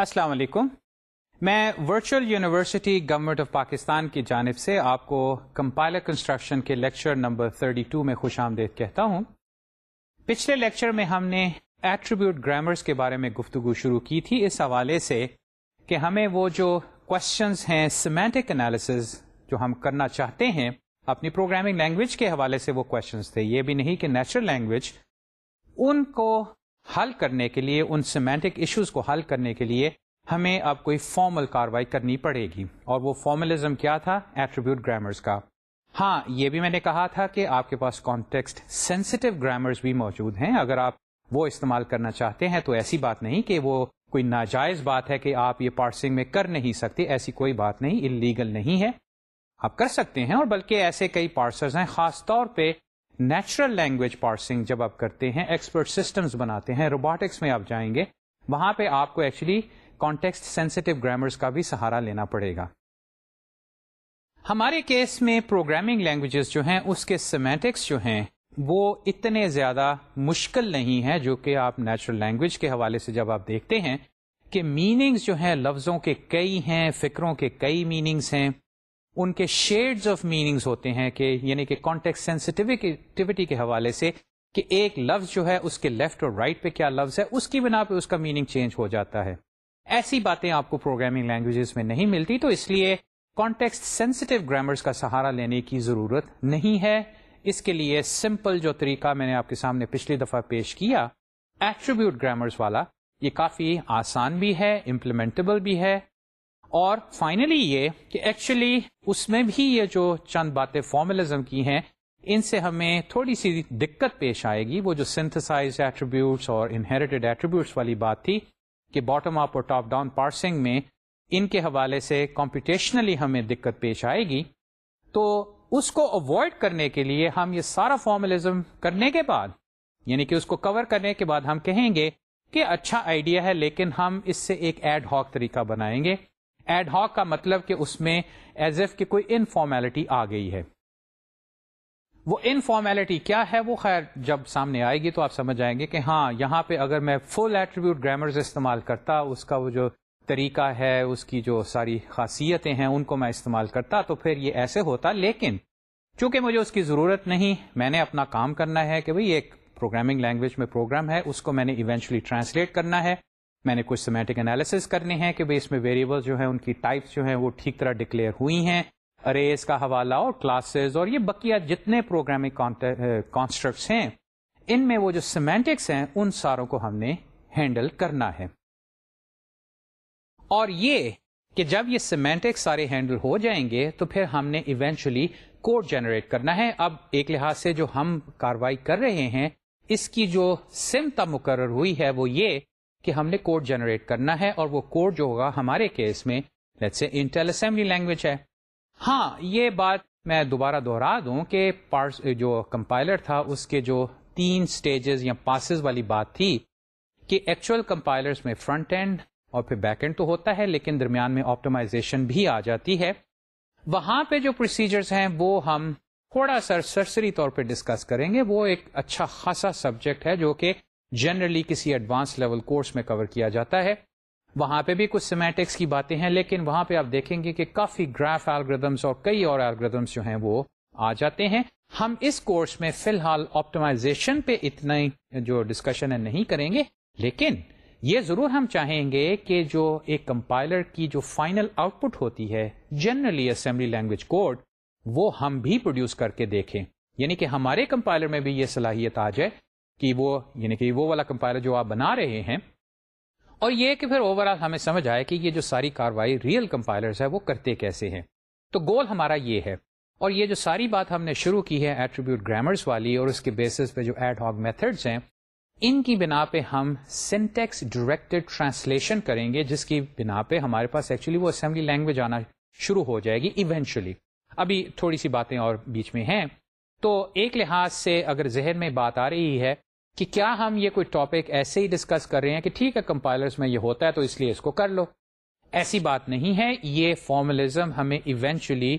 السلام علیکم۔ میں virtual university government of Pakistan کی جانب سے آپ کو کمپائلر کنسٹرکشن کے لیکچر نمبر 32 میں خوش آمدید کہتا ہوں۔ پچھلے لیکچر میں ہم نے ایٹریبیوٹ گرامرس کے بارے میں گفتگو شروع کی تھی۔ اس حوالے سے کہ ہمیں وہ جو کوشچنس ہیں سیمینٹک انالیسز جو ہم کرنا چاہتے ہیں، اپنی پروگرامنگ لینگویج کے حوالے سے وہ کوشچنس تھے۔ یہ بھی نہیں کہ نیچرل لینگویج ان کو حل کرنے کے لیے، ان سیمینٹک ایشوز کو حل کرنے کے لیے ہمیں اب کوئی فارمل کاروائی کرنی پڑے گی۔ اور وہ فارملزم کیا تھا؟ ایٹریبیوٹ گرامرس کا۔ ہاں یہ بھی میں نے کہا تھا کہ آپ کے پاس کانٹیکسٹ سینسٹو گرامرس بھی موجود ہیں۔ اگر آپ وہ استعمال کرنا چاہتے ہیں تو ایسی بات نہیں کہ وہ کوئی ناجائز بات ہے کہ آپ یہ پارسنگ میں کر نہیں سکتے، ایسی کوئی بات نہیں انلیگل نہیں ہے۔ آپ کر سکتے ہیں اور بلکہ ایسے کئی پارسرز ہیں، خاص طور پہ نیچرل لینگویج پارسنگ جب آپ کرتے ہیں، ایکسپرٹ سسٹمز بناتے ہیں، روبوٹکس میں آپ جائیں گے، وہاں پہ آپ کو ایکچولی کانٹیکسٹ سینسٹو گرامرس کا بھی سہارا لینا پڑے گا۔ ہمارے کیس میں پروگرامنگ لینگویجز جو ہیں، اس کے سیمیٹکس جو ہیں، وہ اتنے زیادہ مشکل نہیں ہے جو کہ آپ نیچرل لینگویج کے حوالے سے جب آپ دیکھتے ہیں کہ میننگز جو ہیں، لفظوں کے کئی ہیں، فکروں کے کئی میننگز ہیں۔ ان کے شیڈز آف میننگز ہوتے ہیں کہ یعنی کہ کانٹیکٹ سینسٹیوٹی کے حوالے سے کہ ایک لفظ جو ہے اس کے لیفٹ اور رائٹ right پہ کیا لفظ ہے، اس کی بنا پہ اس کا میننگ چینج ہو جاتا ہے۔ ایسی باتیں آپ کو پروگرامنگ لینگویجز میں نہیں ملتی، تو اس لیے کانٹیکسٹ سینسٹو گرامرس کا سہارا لینے کی ضرورت نہیں ہے۔ اس کے لیے سمپل جو طریقہ میں نے آپ کے سامنے پچھلی دفعہ پیش کیا ایٹریبیوٹ گرامرس والا، یہ کافی آسان بھی ہے امپلیمنٹبل بھی ہے۔ اور فائنلی یہ کہ ایکچولی اس میں بھی یہ جو چند باتیں فارملزم کی ہیں، ان سے ہمیں تھوڑی سی دقت پیش آئے گی۔ وہ جو سنتھسائز ایٹریبیوٹس اور انہیریٹڈ ایٹریبیوٹس والی بات تھی کہ باٹم اپ اور ٹاپ ڈاؤن پارسنگ میں ان کے حوالے سے کمپٹیشنلی ہمیں دقت پیش آئے گی۔ تو اس کو اوائڈ کرنے کے لیے ہم یہ سارا فارملزم کرنے کے بعد یعنی کہ اس کو کور کرنے کے بعد ہم کہیں گے کہ اچھا آئیڈیا ہے، لیکن ہم اس سے ایک ایڈ ہاک طریقہ بنائیں گے۔ ایڈ ہاک کا مطلب کہ اس میں ایز ایف کی کوئی انفارمیلٹی آ گئی ہے۔ وہ انفارمیلٹی کیا ہے؟ وہ خیر جب سامنے آئے گی تو آپ سمجھ جائیں گے کہ ہاں یہاں پہ اگر میں فل ایٹریبیوٹ گرامرز استعمال کرتا، اس کا وہ جو طریقہ ہے، اس کی جو ساری خاصیتیں ہیں، ان کو میں استعمال کرتا تو پھر یہ ایسے ہوتا۔ لیکن چونکہ مجھے اس کی ضرورت نہیں، میں نے اپنا کام کرنا ہے کہ بھئی ایک پروگرامنگ لینگویج میں پروگرام ہے، اس کو میں نے ایونچولی ٹرانسلیٹ کرنا ہے۔ میں نے کچھ سیمیٹک انالیس کرنے ہیں کہ اس میں ویریبل جو ہیں، ان کی ٹائپس جو ہیں، وہ ٹھیک طرح ڈکلیئر ہوئی ہیں۔ اریز کا حوالہ اور کلاسز اور یہ بقیہ جتنے پروگرامنگ کانسٹرکٹس ہیں، ان میں وہ جو سیمینٹکس ہیں، ان ساروں کو ہم نے ہینڈل کرنا ہے۔ اور یہ کہ جب یہ سیمینٹکس سارے ہینڈل ہو جائیں گے، تو پھر ہم نے ایونچولی کوڈ جنریٹ کرنا ہے۔ اب ایک لحاظ سے جو ہم کاروائی کر رہے ہیں، اس کی جو سمت مقرر ہوئی ہے، وہ یہ کہ ہم نے کوڈ جنریٹ کرنا ہے اور وہ کوڈ جو ہوگا ہمارے کیس میں سے انٹل اسمبلی لینگویج ہے۔ ہاں یہ بات میں دوبارہ دوہرا دوں کہ پارس جو کمپائلر تھا، اس کے جو تین سٹیجز یا پاسز والی بات تھی کہ ایکچوئل کمپائلرز میں فرنٹ اینڈ اور پھر بیک اینڈ تو ہوتا ہے، لیکن درمیان میں آپٹمائزیشن بھی آ جاتی ہے۔ وہاں پہ جو پروسیجرز ہیں، وہ ہم تھوڑا سا سرسری طور پہ ڈسکس کریں گے۔ وہ ایک اچھا خاصا سبجیکٹ ہے جو کہ جنرلی کسی ایڈوانس لیول کورس میں کور کیا جاتا ہے۔ وہاں پہ بھی کچھ سیمیٹکس کی باتیں ہیں، لیکن وہاں پہ آپ دیکھیں گے کہ کافی گراف الگریدمس اور کئی اور الگریدمس جو ہیں وہ آ جاتے ہیں۔ ہم اس کورس میں فی الحال آپٹمائزیشن پہ اتنا جو ڈسکشن ہے نہیں کریں گے، لیکن یہ ضرور ہم چاہیں گے کہ جو ایک کمپائلر کی جو فائنل آؤٹ پٹ ہوتی ہے جنرلی اسمبلی لینگویج کوڈ وہ ہم بھی پروڈیوس کر کے دیکھیں۔ یعنی کہ ہمارے کمپائلر میں بھی یہ صلاحیت آ جائے کہ وہ یعنی کہ وہ والا کمپائلر جو آپ بنا رہے ہیں، اور یہ کہ پھر اوور آل ہمیں سمجھ آئے کہ یہ جو ساری کاروائی ریئل کمپائلر ہے وہ کرتے کیسے ہیں؟ تو گول ہمارا یہ ہے۔ اور یہ جو ساری بات ہم نے شروع کی ہے ایٹریبیوٹ گرامرس والی اور اس کے بیسس پہ جو ایڈ ہاک میتھڈس ہیں، ان کی بنا پہ ہم سینٹیکس ڈائریکٹڈ ٹرانسلیشن کریں گے، جس کی بنا پہ ہمارے پاس ایکچولی وہ اسمبلی لینگویج آنا شروع ہو جائے گی ایونچولی ابھی تھوڑی سی باتیں اور بیچ میں ہیں۔ تو ایک لحاظ سے اگر ذہن میں بات آ رہی ہے کہ کیا ہم یہ کوئی ٹاپک ایسے ہی ڈسکس کر رہے ہیں کہ ٹھیک ہے کمپائلرز میں یہ ہوتا ہے تو اس لیے اس کو کر لو۔ ایسی بات نہیں ہے، یہ فارملزم ہمیں ایونچولی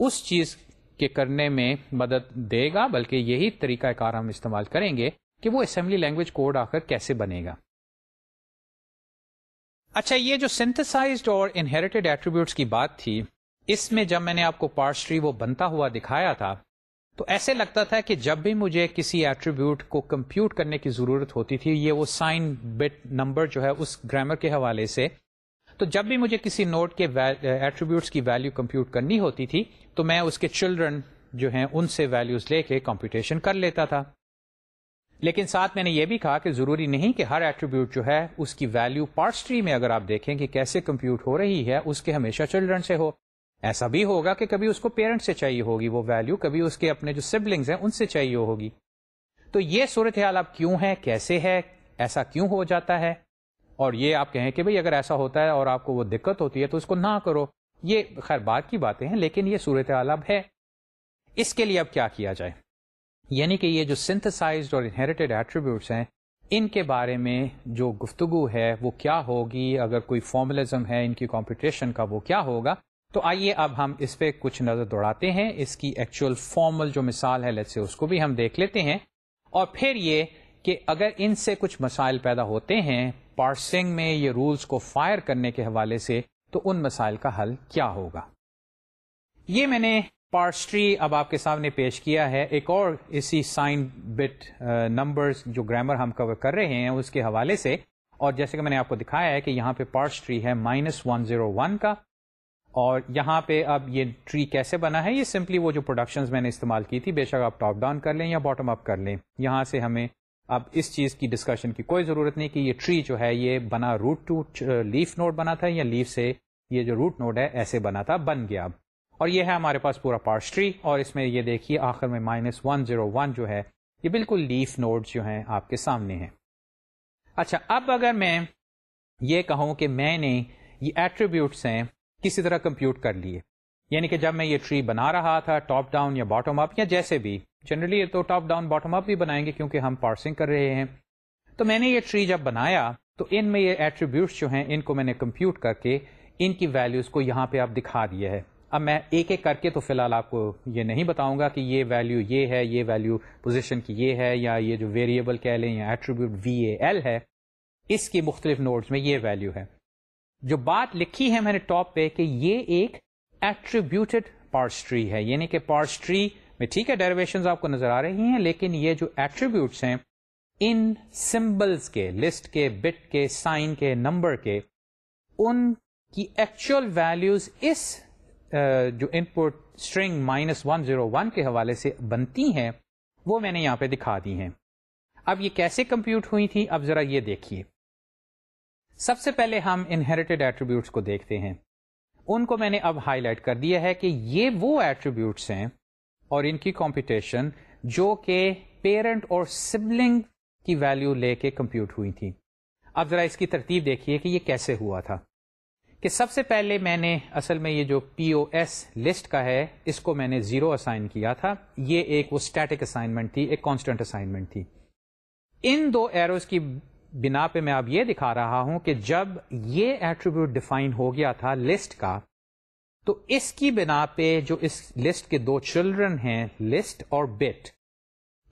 اس چیز کے کرنے میں مدد دے گا، بلکہ یہی طریقہ کار ہم استعمال کریں گے کہ وہ اسمبلی لینگویج کوڈ آ کر کیسے بنے گا۔ اچھا یہ جو سینتھسائزڈ اور انہیریٹڈ ایٹریبیوٹس کی بات تھی، اس میں جب میں نے آپ کو پارس ٹری وہ بنتا ہوا دکھایا تھا تو ایسے لگتا تھا کہ جب بھی مجھے کسی ایٹریبیوٹ کو کمپیوٹ کرنے کی ضرورت ہوتی تھی، یہ وہ سائن بٹ نمبر جو ہے اس گرامر کے حوالے سے، تو جب بھی مجھے کسی نوٹ کے ایٹریبیوٹس کی ویلو کمپیوٹ کرنی ہوتی تھی، تو میں اس کے چلڈرن جو ہیں، ان سے ویلوز لے کے کمپیوٹیشن کر لیتا تھا۔ لیکن ساتھ میں نے یہ بھی کہا کہ ضروری نہیں کہ ہر ایٹریبیوٹ جو ہے، اس کی ویلو پارٹسٹری میں اگر آپ دیکھیں کہ کیسے کمپیوٹ ہو رہی ہے، اس کے ہمیشہ چلڈرن سے ہو۔ ایسا بھی ہوگا کہ کبھی اس کو پیرنٹ سے چاہیے ہوگی، وہ ویلو کبھی اس کے اپنے جو سبلنگز ہیں، ان سے چاہیے ہوگی۔ تو یہ صورت حال اب کیوں ہے؟ کیسے ہے؟ ایسا کیوں ہو جاتا ہے؟ اور یہ آپ کہیں کہ بھئی اگر ایسا ہوتا ہے اور آپ کو وہ دقت ہوتی ہے تو اس کو نہ کرو۔ یہ خیر بات کی باتیں ہیں، لیکن یہ صورت حال اب ہے۔ اس کے لیے اب کیا کیا جائے؟ یعنی کہ یہ جو سنتھسائزڈ اور انہیریٹڈ ایٹریبیوٹس ہیں، ان کے بارے میں جو گفتگو ہے، وہ کیا ہوگی؟ اگر کوئی فارملزم ہے ان کی کمپٹیشن کا، وہ کیا ہوگا؟ تو آئیے اب ہم اس پہ کچھ نظر دوڑاتے ہیں۔ اس کی ایکچوئل فارمل جو مثال ہے لیٹ سے اس کو بھی ہم دیکھ لیتے ہیں۔ اور پھر یہ کہ اگر ان سے کچھ مسائل پیدا ہوتے ہیں پارسنگ میں یہ رولز کو فائر کرنے کے حوالے سے، تو ان مسائل کا حل کیا ہوگا؟ یہ میں نے پارسٹری اب آپ کے سامنے پیش کیا ہے۔ ایک اور اسی سائن بٹ نمبرز جو گرامر ہم کور کر رہے ہیں، اس کے حوالے سے۔ اور جیسے کہ میں نے آپ کو دکھایا ہے کہ یہاں پہ پارس ٹری ہے مائنس ون زیرو ون کا۔ اور یہاں پہ اب یہ ٹری کیسے بنا ہے؟ یہ سمپلی وہ جو پروڈکشنز میں نے استعمال کی تھی، بے شک آپ ٹاپ ڈاؤن کر لیں یا باٹم اپ کر لیں۔ یہاں سے ہمیں اب اس چیز کی ڈسکشن کی کوئی ضرورت نہیں کہ یہ ٹری جو ہے، یہ بنا روٹ ٹو لیف نوڈ بنا تھا یا لیف سے یہ جو روٹ نوڈ ہے، ایسے بنا تھا، بن گیا۔ اب اور یہ ہے ہمارے پاس پورا پارس ٹری اور اس میں یہ دیکھیے، آخر میں مائنس ون زیرو ون جو ہے، یہ بالکل لیف نوڈ جو ہیں آپ کے سامنے ہیں۔ اچھا اب اگر میں یہ کہوں کہ میں نے یہ ایٹریبیوٹس ہیں کسی طرح کمپیوٹ کر لیے۔ یعنی کہ جب میں یہ ٹری بنا رہا تھا ٹاپ ڈاؤن یا باٹم اپ یا جیسے بھی جنرلی تو ٹاپ ڈاؤن باٹم اپ بھی بنائیں گے کیونکہ ہم پارسنگ کر رہے ہیں۔ تو میں نے یہ ٹری جب بنایا، تو ان میں یہ ایٹریبیوٹس جو ہیں، ان کو میں نے کمپیوٹ کر کے ان کی ویلوز کو یہاں پہ آپ دکھا دیا ہے۔ اب میں ایک ایک کر کے تو فی الحال آپ کو یہ نہیں بتاؤں گا کہ یہ ویلو یہ ہے، یہ ویلو پوزیشن کی یہ ہے، یا یہ جو ویریبل کہہ لیں یا ایٹریبیوٹ وی اے ایل ہے، اس کی مختلف نوٹس میں یہ ویلو ہے۔ جو بات لکھی ہے میں نے ٹاپ پہ کہ یہ ایک ایٹریبیوٹیڈ پارسٹری ہے یعنی کہ پارسٹری میں ٹھیک ہے ڈیریویشن آپ کو نظر آ رہی ہیں، لیکن یہ جو ایٹریبیوٹس ہیں، ان سمبلس کے لسٹ کے بٹ کے سائن کے نمبر کے، ان کی ایکچوئل ویلوز اس uh, جو input string minus one zero one کے حوالے سے بنتی ہیں، وہ میں نے یہاں پہ دکھا دی ہیں۔ اب یہ کیسے کمپیوٹ ہوئی تھی؟ اب ذرا یہ دیکھیے۔ سب سے پہلے ہم انہیریٹڈ ایٹریبیوٹس کو دیکھتے ہیں۔ ان کو میں نے اب ہائی لائٹ کر دیا ہے کہ یہ وہ ایٹریبیوٹس ہیں اور ان کی کمپٹیشن جو کہ پیرنٹ اور سبلنگ کی ویلو لے کے کمپیوٹ ہوئی تھی۔ اب ذرا اس کی ترتیب دیکھیے کہ یہ کیسے ہوا تھا۔ کہ سب سے پہلے میں نے اصل میں یہ جو پی او ایس لسٹ کا ہے، اس کو میں نے زیرو اسائن کیا تھا۔ یہ ایک وہ اسٹیٹک اسائنمنٹ تھی، ایک کانسٹنٹ اسائنمنٹ تھی۔ ان دو ایروز کی بنا پہ میں اب یہ دکھا رہا ہوں کہ جب یہ ایٹریبیوٹ ڈیفائن ہو گیا تھا لسٹ کا، تو اس کی بنا پہ جو اس لسٹ کے دو چلڈرن ہیں لسٹ اور بٹ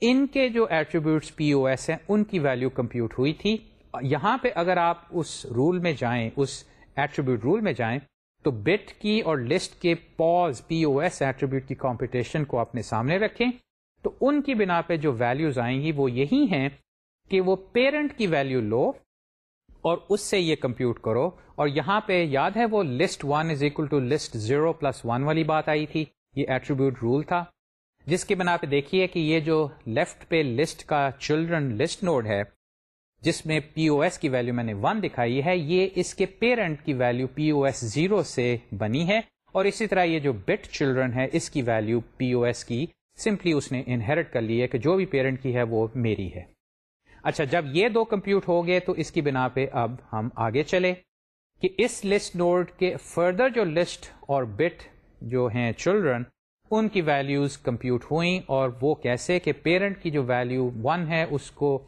ان کے جو ایٹریبیوٹس پی او ایس ہیں، ان کی ویلو کمپیوٹ ہوئی تھی۔ یہاں پہ اگر آپ اس رول میں جائیں، اس ایٹریبیوٹ رول میں جائیں، تو بٹ کی اور لسٹ کے pos P O S attribute کی کمپٹیشن کو اپنے سامنے رکھیں۔ تو ان کی بنا پہ جو ویلوز آئیں گی وہ یہی ہیں۔ کہ وہ پیرنٹ کی ویلو لو اور اس سے یہ کمپیوٹ کرو اور یہاں پہ یاد ہے وہ list one is equal to list zero plus one والی بات آئی تھی، یہ ایٹریبیوٹ رول تھا۔ جس کی بنا پہ دیکھیے کہ یہ جو لیفٹ پہ لسٹ کا چلڈرن لسٹ نوڈ ہے، جس میں پی او ایس کی ویلو میں نے ون دکھائی ہے، یہ اس کے پیرنٹ کی value P O S zero سے بنی ہے اور اسی طرح یہ جو بٹ چلڈرن ہے، اس کی ویلو پی او ایس کی سمپلی اس نے انہیرٹ کر لی ہے کہ جو بھی پیرنٹ کی ہے وہ میری ہے۔ اچھا جب یہ دو کمپیوٹ ہو گئے تو اس کی بنا پہ اب ہم آگے چلے کہ اس لسٹ نوڈ کے فردر جو لسٹ اور بٹ جو ہیں چلڈرن ان کی ویلوز کمپیوٹ ہوئیں اور وہ کیسے کہ پیرنٹ کی جو ویلو ون ہے، اس کو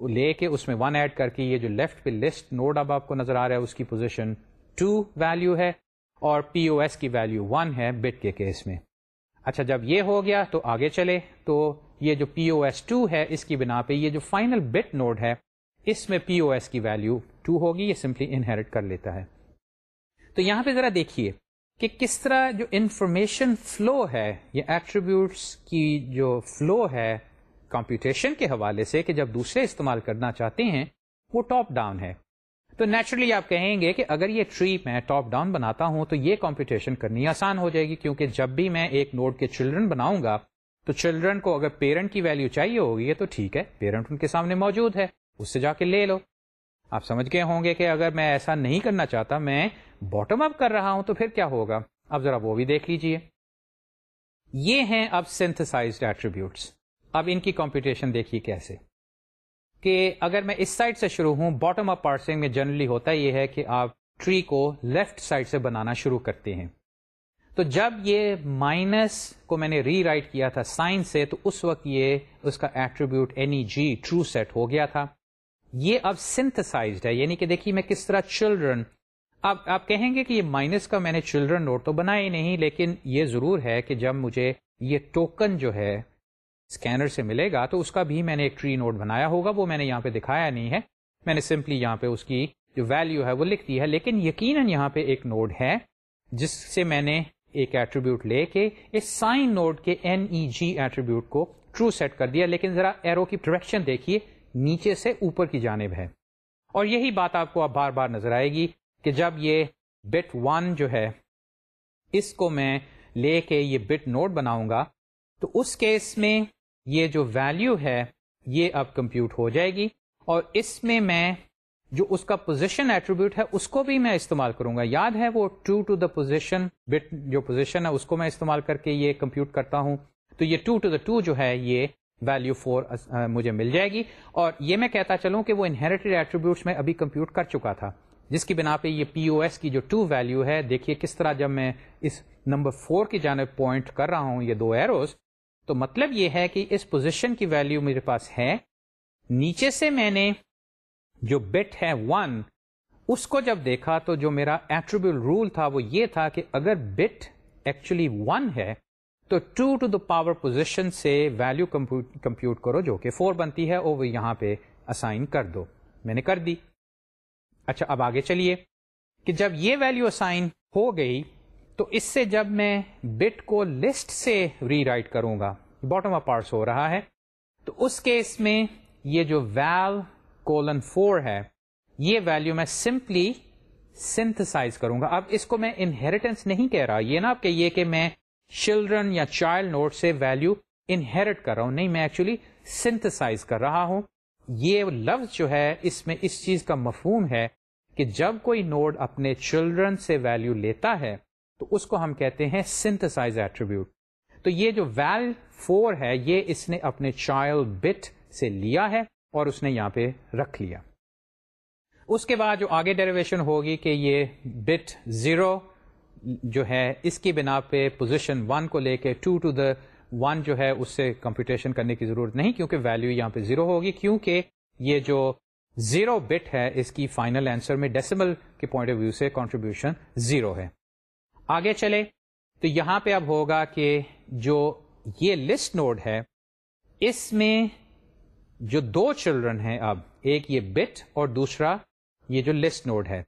لے کے اس میں ون ایڈ کر کے یہ جو لیفٹ پہ لسٹ نوڈ اب آپ کو نظر آ رہا ہے، اس کی پوزیشن ٹو ویلو ہے اور پی او ایس کی ویلو ون ہے بٹ کے کیس میں۔ اچھا جب یہ ہو گیا تو آگے چلے۔ تو یہ جو پی او ایس ٹو ہے، اس کی بنا پہ یہ جو فائنل بٹ نوڈ ہے، اس میں پی او ایس کی ویلو ٹو ہوگی، یہ سمپلی انہیریٹ کر لیتا ہے۔ تو یہاں پہ ذرا دیکھیے کہ کس طرح جو انفارمیشن فلو ہے، یہ ایٹریبیوٹس کی جو فلو ہے کمپیوٹیشن کے حوالے سے، کہ جب دوسرے استعمال کرنا چاہتے ہیں، وہ ٹاپ ڈاؤن ہے۔ تو نیچرلی آپ کہیں گے کہ اگر یہ ٹری میں ٹاپ ڈاؤن بناتا ہوں تو یہ کمپیوٹیشن کرنی آسان ہو جائے گی کیونکہ جب بھی میں ایک نوڈ کے چلڈرن بناؤں گا تو چلڈرن کو اگر پیرنٹ کی ویلو چاہیے ہوگی تو ٹھیک ہے پیرنٹ ان کے سامنے موجود ہے، اس سے جا کے لے لو۔ آپ سمجھ گئے ہوں گے کہ اگر میں ایسا نہیں کرنا چاہتا، میں باٹم اپ کر رہا ہوں تو پھر کیا ہوگا؟ اب ذرا وہ بھی دیکھ لیجیے۔ یہ ہیں اب سینتھسائز ایٹریبیوٹس اب ان کی کمپیوٹیشن دیکھیے کیسے۔ کہ اگر میں اس سائڈ سے شروع ہوں باٹم اپ پارسنگ میں جنرلی ہوتا یہ ہے کہ آپ ٹری کو لیفٹ سائڈ سے بنانا شروع کرتے ہیں۔ تو جب یہ مائنس کو میں نے ری رائٹ کیا تھا سائن سے، تو اس وقت یہ اس کا attribute N E G true set ہو گیا تھا۔ یہ اب سنتھسائزڈ ہے یعنی کہ دیکھیے میں کس طرح چلڈرن اب آپ کہیں گے کہ یہ مائنس کا میں نے چلڈرن نوٹ تو بنا ہی نہیں، لیکن یہ ضرور ہے کہ جب مجھے یہ ٹوکن جو ہے اسکینر سے ملے گا تو اس کا بھی میں نے ایک ٹری نوٹ بنایا ہوگا، وہ میں نے یہاں پہ دکھایا نہیں ہے۔ میں نے سمپلی یہاں پہ اس کی جو ویلو ہے وہ لکھ دی ہے، لیکن یقیناً یہاں پہ ایک نوڈ ہے، جس سے میں نے ایک ایٹریبیوٹ لے کے اس سائن نوڈ کے این ای جی ایٹریبیوٹ کو ٹرو سیٹ کر دیا۔ لیکن ذرا ایرو کی ڈائریکشن دیکھیے، نیچے سے اوپر کی جانب ہے۔ اور یہی بات آپ کو اب بار بار نظر آئے گی کہ جب یہ بٹ ون جو ہے، اس کو میں لے کے یہ بٹ نوٹ بناؤں گا، تو اس کیس میں یہ جو ویلو ہے، یہ اب کمپیوٹ ہو جائے گی اور اس میں میں جو اس کا پوزیشن ایٹریبیوٹ ہے، اس کو بھی میں استعمال کروں گا۔ یاد ہے وہ two to the position bit جو پوزیشن ہے، اس کو میں استعمال کر کے یہ کمپیوٹ کرتا ہوں۔ تو یہ ٹو ٹو دا ٹو جو ہے، یہ ویلو فور مجھے مل جائے گی۔ اور یہ میں کہتا چلوں کہ وہ انہیریٹڈ ایٹریبیوٹس میں ابھی کمپیوٹ کر چکا تھا۔ جس کی بنا پہ یہ پی او ایس کی جو ٹو ویلو ہے، دیکھیے کس طرح جب میں اس نمبر فور کی جانب پوائنٹ کر رہا ہوں، یہ دو ایروز تو مطلب یہ ہے کہ اس پوزیشن کی ویلو میرے پاس ہے۔ نیچے سے میں نے جو بٹ ہے ون اس کو جب دیکھا تو جو میرا ایٹریبیول رول تھا وہ یہ تھا کہ اگر بٹ ایکچولی ون ہے تو two to the power position سے ویلو کمپیوٹ کرو جو کہ فور بنتی ہے اور وہ یہاں پہ اسائن کر دو۔ میں نے کر دی۔ اچھا اب آگے چلیے کہ جب یہ ویلو اسائن ہو گئی تو اس سے جب میں بٹ کو لسٹ سے ری رائٹ کروں گا باٹم آف پارٹس ہو رہا ہے، تو اس کیس میں یہ جو ویل کولن فور ہے، یہ ویلو میں سمپلی سنتھسائز کروں گا۔ اب اس کو میں انہیریٹنس نہیں کہہ رہا، یہ نا کہ یہ کہ میں چلڈرن یا چائلڈ نوٹ سے ویلو انہیریٹ کر رہا ہوں، نہیں، میں ایکچولی سنتھسائز کر رہا ہوں۔ یہ لفظ جو ہے، اس میں اس چیز کا مفہوم ہے کہ جب کوئی نوڈ اپنے چلڈرن سے ویلو لیتا ہے تو اس کو ہم کہتے ہیں سنتھسائز ایٹریبیوٹ تو یہ جو ویل فور ہے، یہ اس نے اپنے چائلڈ بٹ سے لیا ہے اور اس نے یہاں پہ رکھ لیا۔ اس کے بعد جو آگے ڈیریویشن ہوگی کہ یہ بٹ زیرو جو ہے، اس کی بنا پہ پوزیشن ون کو لے کے ٹو ٹو دا ون جو ہے، اس سے کمپیوٹیشن کرنے کی ضرورت نہیں، کیونکہ ویلو یہاں پہ زیرو ہوگی، کیونکہ یہ جو زیرو بٹ ہے، اس کی فائنل آنسر میں ڈیسیمل کے پوائنٹ آف ویو سے کانٹریبیوشن زیرو ہے۔ آگے چلے، تو یہاں پہ اب ہوگا کہ جو یہ لسٹ نوڈ ہے، اس میں جو دو چلڈرن ہیں اب، ایک یہ بٹ اور دوسرا یہ جو لسٹ نوڈ ہے۔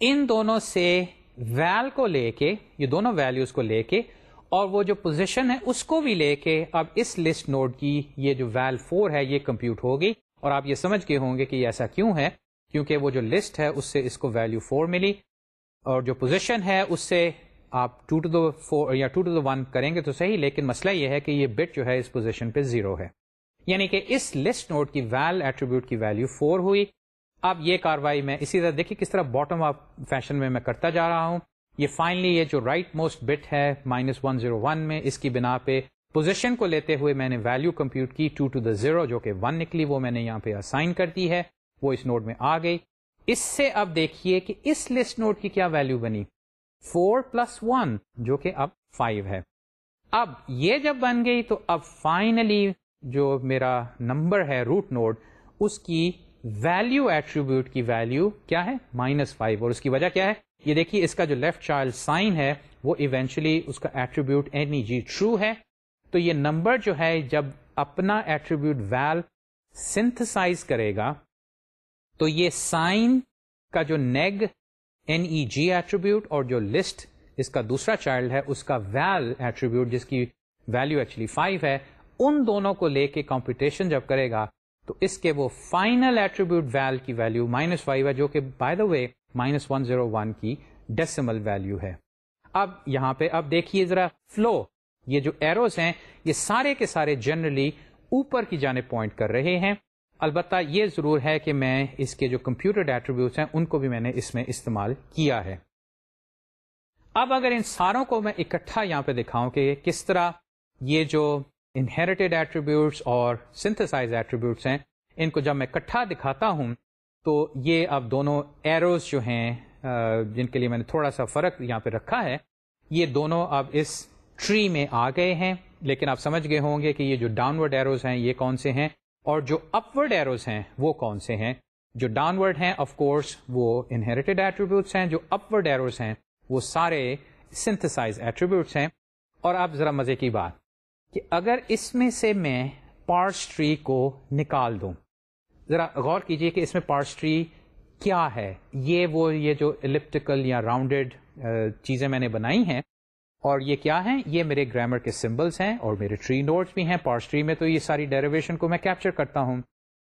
ان دونوں سے ویل کو لے کے، یہ دونوں ویلوز کو لے کے اور وہ جو پوزیشن ہے، اس کو بھی لے کے اب اس لسٹ نوڈ کی یہ جو ویل فور ہے، یہ کمپیوٹ ہوگی۔ اور آپ یہ سمجھ کے ہوں گے کہ ایسا کیوں ہے؟ کیونکہ وہ جو لسٹ ہے، اس سے اس کو ویلو فور ملی۔ اور جو پوزیشن ہے اس سے آپ ٹو ٹو دا فور یا ٹو ٹو دا ون کریں گے تو صحیح، لیکن مسئلہ یہ ہے کہ یہ بٹ جو ہے اس پوزیشن پہ زیرو ہے۔ یعنی کہ اس لسٹ نوٹ کی ویل ایٹریبیوٹ کی ویلو فور ہوئی۔ اب یہ کاروائی میں اسی طرح دیکھیے کس طرح باٹم آف فیشن میں میں کرتا جا رہا ہوں۔ یہ فائنلی یہ جو رائٹ موسٹ بٹ ہے مائنس ون زیرو ون میں، اس کی بنا پہ پوزیشن کو لیتے ہوئے میں نے ویلو کمپیوٹ کی ٹو ٹو دا زیرو جو کہ ون نکلی، وہ میں نے یہاں پہ اسائن کر دی ہے۔ وہ اس نوٹ میں آ گئی۔ اس سے اب دیکھیے کہ اس لسٹ نوٹ کی کیا ویلو بنی؟ فور پلس ون جو کہ اب فائیو ہے۔ اب یہ جب بن گئی تو اب فائنلی جو میرا نمبر ہے روٹ نوڈ اس کی ویلو ایٹریبیوٹ کی ویلو کیا ہے؟ مائنس فائیو اور اس کی وجہ کیا ہے؟ یہ دیکھیے اس کا جو لیفٹ چائلڈ سائن ہے، وہ ایونچولی اس کا ایٹریبیوٹ این جی ٹرو ہے۔ تو یہ نمبر جو ہے، جب اپنا ایٹریبیوٹ ویل سنتھسائز کرے گا تو یہ سائن کا جو نیگ این ای جی ایٹریبیوٹ اور جو لسٹ اس کا دوسرا چائلڈ ہے، اس کا ویل ایٹریبیوٹ جس کی ویلو ایکچولی فائیو ہے، ان دونوں کو لے کے کمپٹیشن جب کرے گا، تو اس کے وہ فائنل ایٹریبیوٹ ویل کی ویلو مائنس فائیو ہے، جو کہ by the way minus one zero one کی ڈیسیمل ویلو ہے۔ اب یہاں پہ اب دیکھیے ذرا فلو یہ جو ایروز ہیں، یہ سارے کے سارے جنرلی اوپر کی جانب پوائنٹ کر رہے ہیں۔ البتہ یہ ضرور ہے کہ میں اس کے جو کمپیوٹر ایٹریبیوٹس ہیں، ان کو بھی میں نے اس میں استعمال کیا ہے۔ اب اگر ان ساروں کو میں اکٹھا یہاں پہ دکھاؤں کہ کس طرح یہ جو انہیریٹیڈ ایٹریبیوٹس اور سنتھسائز ایٹریبیوٹس ہیں، ان کو جب میں اکٹھا دکھاتا ہوں تو یہ اب دونوں ایروز جو ہیں جن کے لیے میں نے تھوڑا سا فرق یہاں پہ رکھا ہے، یہ دونوں اب اس ٹری میں آ گئے ہیں۔ لیکن آپ سمجھ گئے ہوں گے کہ یہ جو ڈاؤن ورڈ ایروز ہیں، یہ کون سے ہیں؟ اور جو اپورڈ ایروز ہیں، وہ کون سے ہیں؟ جو ڈاؤن ورڈ ہیں آف کورس وہ انہیریٹیڈ ایٹریبیوٹس ہیں. جو اپورڈ ایروز ہیں، وہ سارے سنتھسائز ایٹریبیوٹس ہیں. اور اب ذرا مزے کی بات کہ اگر اس میں سے میں پارس ٹری کو نکال دوں، ذرا غور کیجیے کہ اس میں پارس ٹری کیا ہے؟ یہ وہ یہ جو الپٹیکل یا راؤنڈیڈ چیزیں میں نے بنائی ہیں اور یہ کیا ہیں؟ یہ میرے گرامر کے سمبلس ہیں اور میرے ٹری نوٹس بھی ہیں۔ پارس ٹری میں تو یہ ساری ڈیریویشن کو میں کیپچر کرتا ہوں۔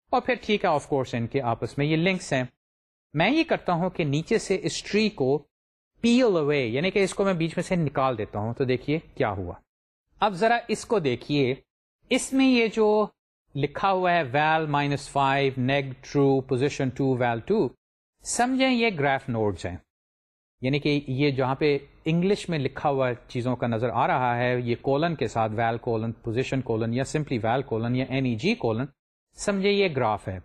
اور پھر ٹھیک ہے آف کورس ان کے آپس میں یہ لنکس ہیں۔ میں یہ کرتا ہوں کہ نیچے سے اس ٹری کو پیل اوے یعنی کہ اس کو میں بیچ میں سے نکال دیتا ہوں۔ تو دیکھیے کیا ہوا۔ اب ذرا اس کو دیکھیے۔ اس میں یہ جو لکھا ہوا ہے val minus five neg true position to val to سمجھیں یہ گراف نوڈز ہیں۔ یعنی کہ یہ جہاں پہ انگلش میں لکھا ہوا چیزوں کا نظر آ رہا ہے، یہ کولن کے ساتھ ویل کولن، پوزیشن کولن یا سمپلی ویل کولن یا این ای جی کولن سمجھے یہ گراف ہے۔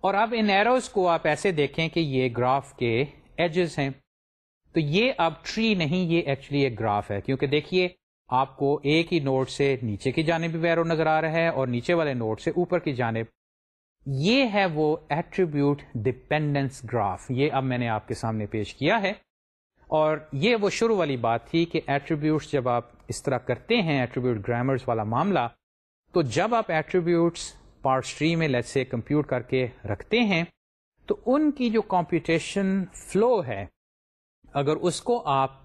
اور اب ان ایروز کو آپ ایسے دیکھیں کہ یہ گراف کے ایجز ہیں۔ تو یہ اب ٹری نہیں، یہ ایکچولی ایک گراف ہے۔ کیونکہ دیکھیے، آپ کو ایک ہی نوٹ سے نیچے کی جانب بھی ویرو نظر آ رہا ہے اور نیچے والے نوٹ سے اوپر کی جانب۔ یہ ہے وہ ایٹریبیوٹ ڈپینڈنس گراف۔ یہ اب میں نے آپ کے سامنے پیش کیا ہے۔ اور یہ وہ شروع والی بات تھی کہ ایٹریبیوٹس جب آپ اس طرح کرتے ہیں ایٹریبیوٹ گرامرس والا معاملہ، تو جب آپ ایٹریبیوٹس پارٹ اسٹری میں لیٹ سے کمپیوٹ کر کے رکھتے ہیں، تو ان کی جو کمپیوٹیشن فلو ہے، اگر اس کو آپ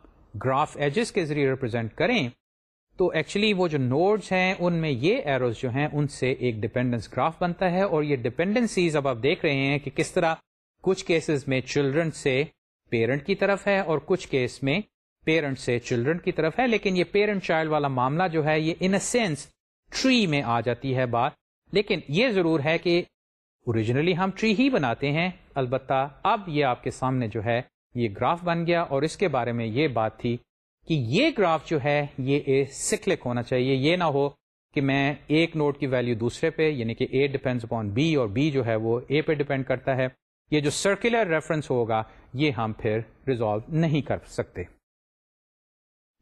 گراف ایجز کے ذریعے ریپرزینٹ کریں، تو ایکچولی وہ جو نوڈز ہیں، ان میں یہ ایروز جو ہیں، ان سے ایک ڈپینڈنس گراف بنتا ہے اور یہ ڈپینڈنسیز اب آپ دیکھ رہے ہیں کہ کس طرح کچھ کیسز میں چلڈرن سے پیرنٹ کی طرف ہے اور کچھ کیس میں پیرنٹ سے چلڈرن کی طرف ہے، لیکن یہ پیرنٹ چائلڈ والا معاملہ جو ہے، یہ ان اے سینس ٹری میں آ جاتی ہے بات۔ لیکن یہ ضرور ہے کہ اوریجنلی ہم ٹری ہی بناتے ہیں۔ البتہ اب یہ آپ کے سامنے جو ہے، یہ گراف بن گیا اور اس کے بارے میں یہ بات تھی کہ یہ گراف جو ہے، یہ سکلک ہونا چاہیے۔ یہ نہ ہو کہ میں ایک نوٹ کی ویلو دوسرے پہ یعنی کہ اے ڈیپینڈ اپون بی اور بی جو ہے، وہ اے پہ ڈیپینڈ کرتا ہے۔ یہ جو سرکولر ریفرنس ہوگا یہ ہم پھر ریزالو نہیں کر سکتے۔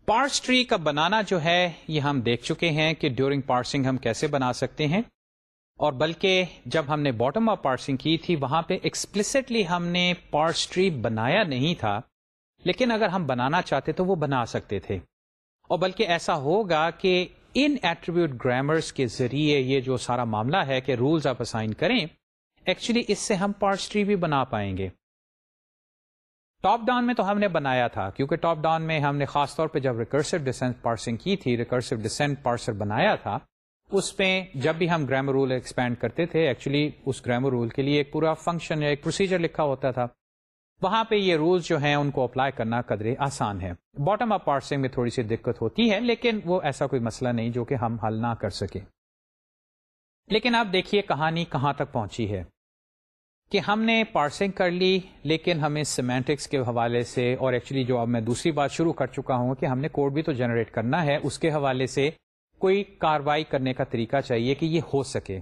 پارس ٹری کا بنانا جو ہے، یہ ہم دیکھ چکے ہیں کہ ڈیورنگ پارسنگ ہم کیسے بنا سکتے ہیں۔ اور بلکہ جب ہم نے باٹم آف پارسنگ کی تھی، وہاں پہ ایکسپلسٹلی ہم نے پارس ٹری بنایا نہیں تھا۔ لیکن اگر ہم بنانا چاہتے تو وہ بنا سکتے تھے۔ اور بلکہ ایسا ہوگا کہ ان ایٹریبیوٹ گرامرس کے ذریعے یہ جو سارا معاملہ ہے کہ رولز آپ اسائن کریں ایکچولی اس سے ہم پارٹس ٹری بھی بنا پائیں گے۔ ٹاپ ڈاؤن میں تو ہم نے بنایا تھا، کیونکہ ٹاپ ڈاؤن میں ہم نے خاص طور پہ جب ریکرسو ڈسینٹ پارسنگ کی تھی ریکرسو ڈسینٹ پارسر بنایا تھا، اس میں جب بھی ہم گرامر رول ایکسپینڈ کرتے تھے ایکچولی اس گرامر رول کے لیے ایک پورا فنکشن یا ایک پروسیجر لکھا ہوتا تھا۔ وہاں پہ یہ رولز جو ہیں، ان کو اپلائی کرنا قدرے آسان ہے باٹم اپ پارسنگ میں تھوڑی سی دقت ہوتی ہے، لیکن وہ ایسا کوئی مسئلہ نہیں جو کہ ہم حل نہ کر سکیں۔ لیکن آپ دیکھیے کہانی کہاں تک پہنچی ہے۔ کہ ہم نے پارسنگ کر لی، لیکن ہمیں سیمینٹکس کے حوالے سے، اور ایکچولی جو اب میں دوسری بات شروع کر چکا ہوں کہ ہم نے کوڈ بھی تو جنریٹ کرنا ہے، اس کے حوالے سے کوئی کاروائی کرنے کا طریقہ چاہیے کہ یہ ہو سکے۔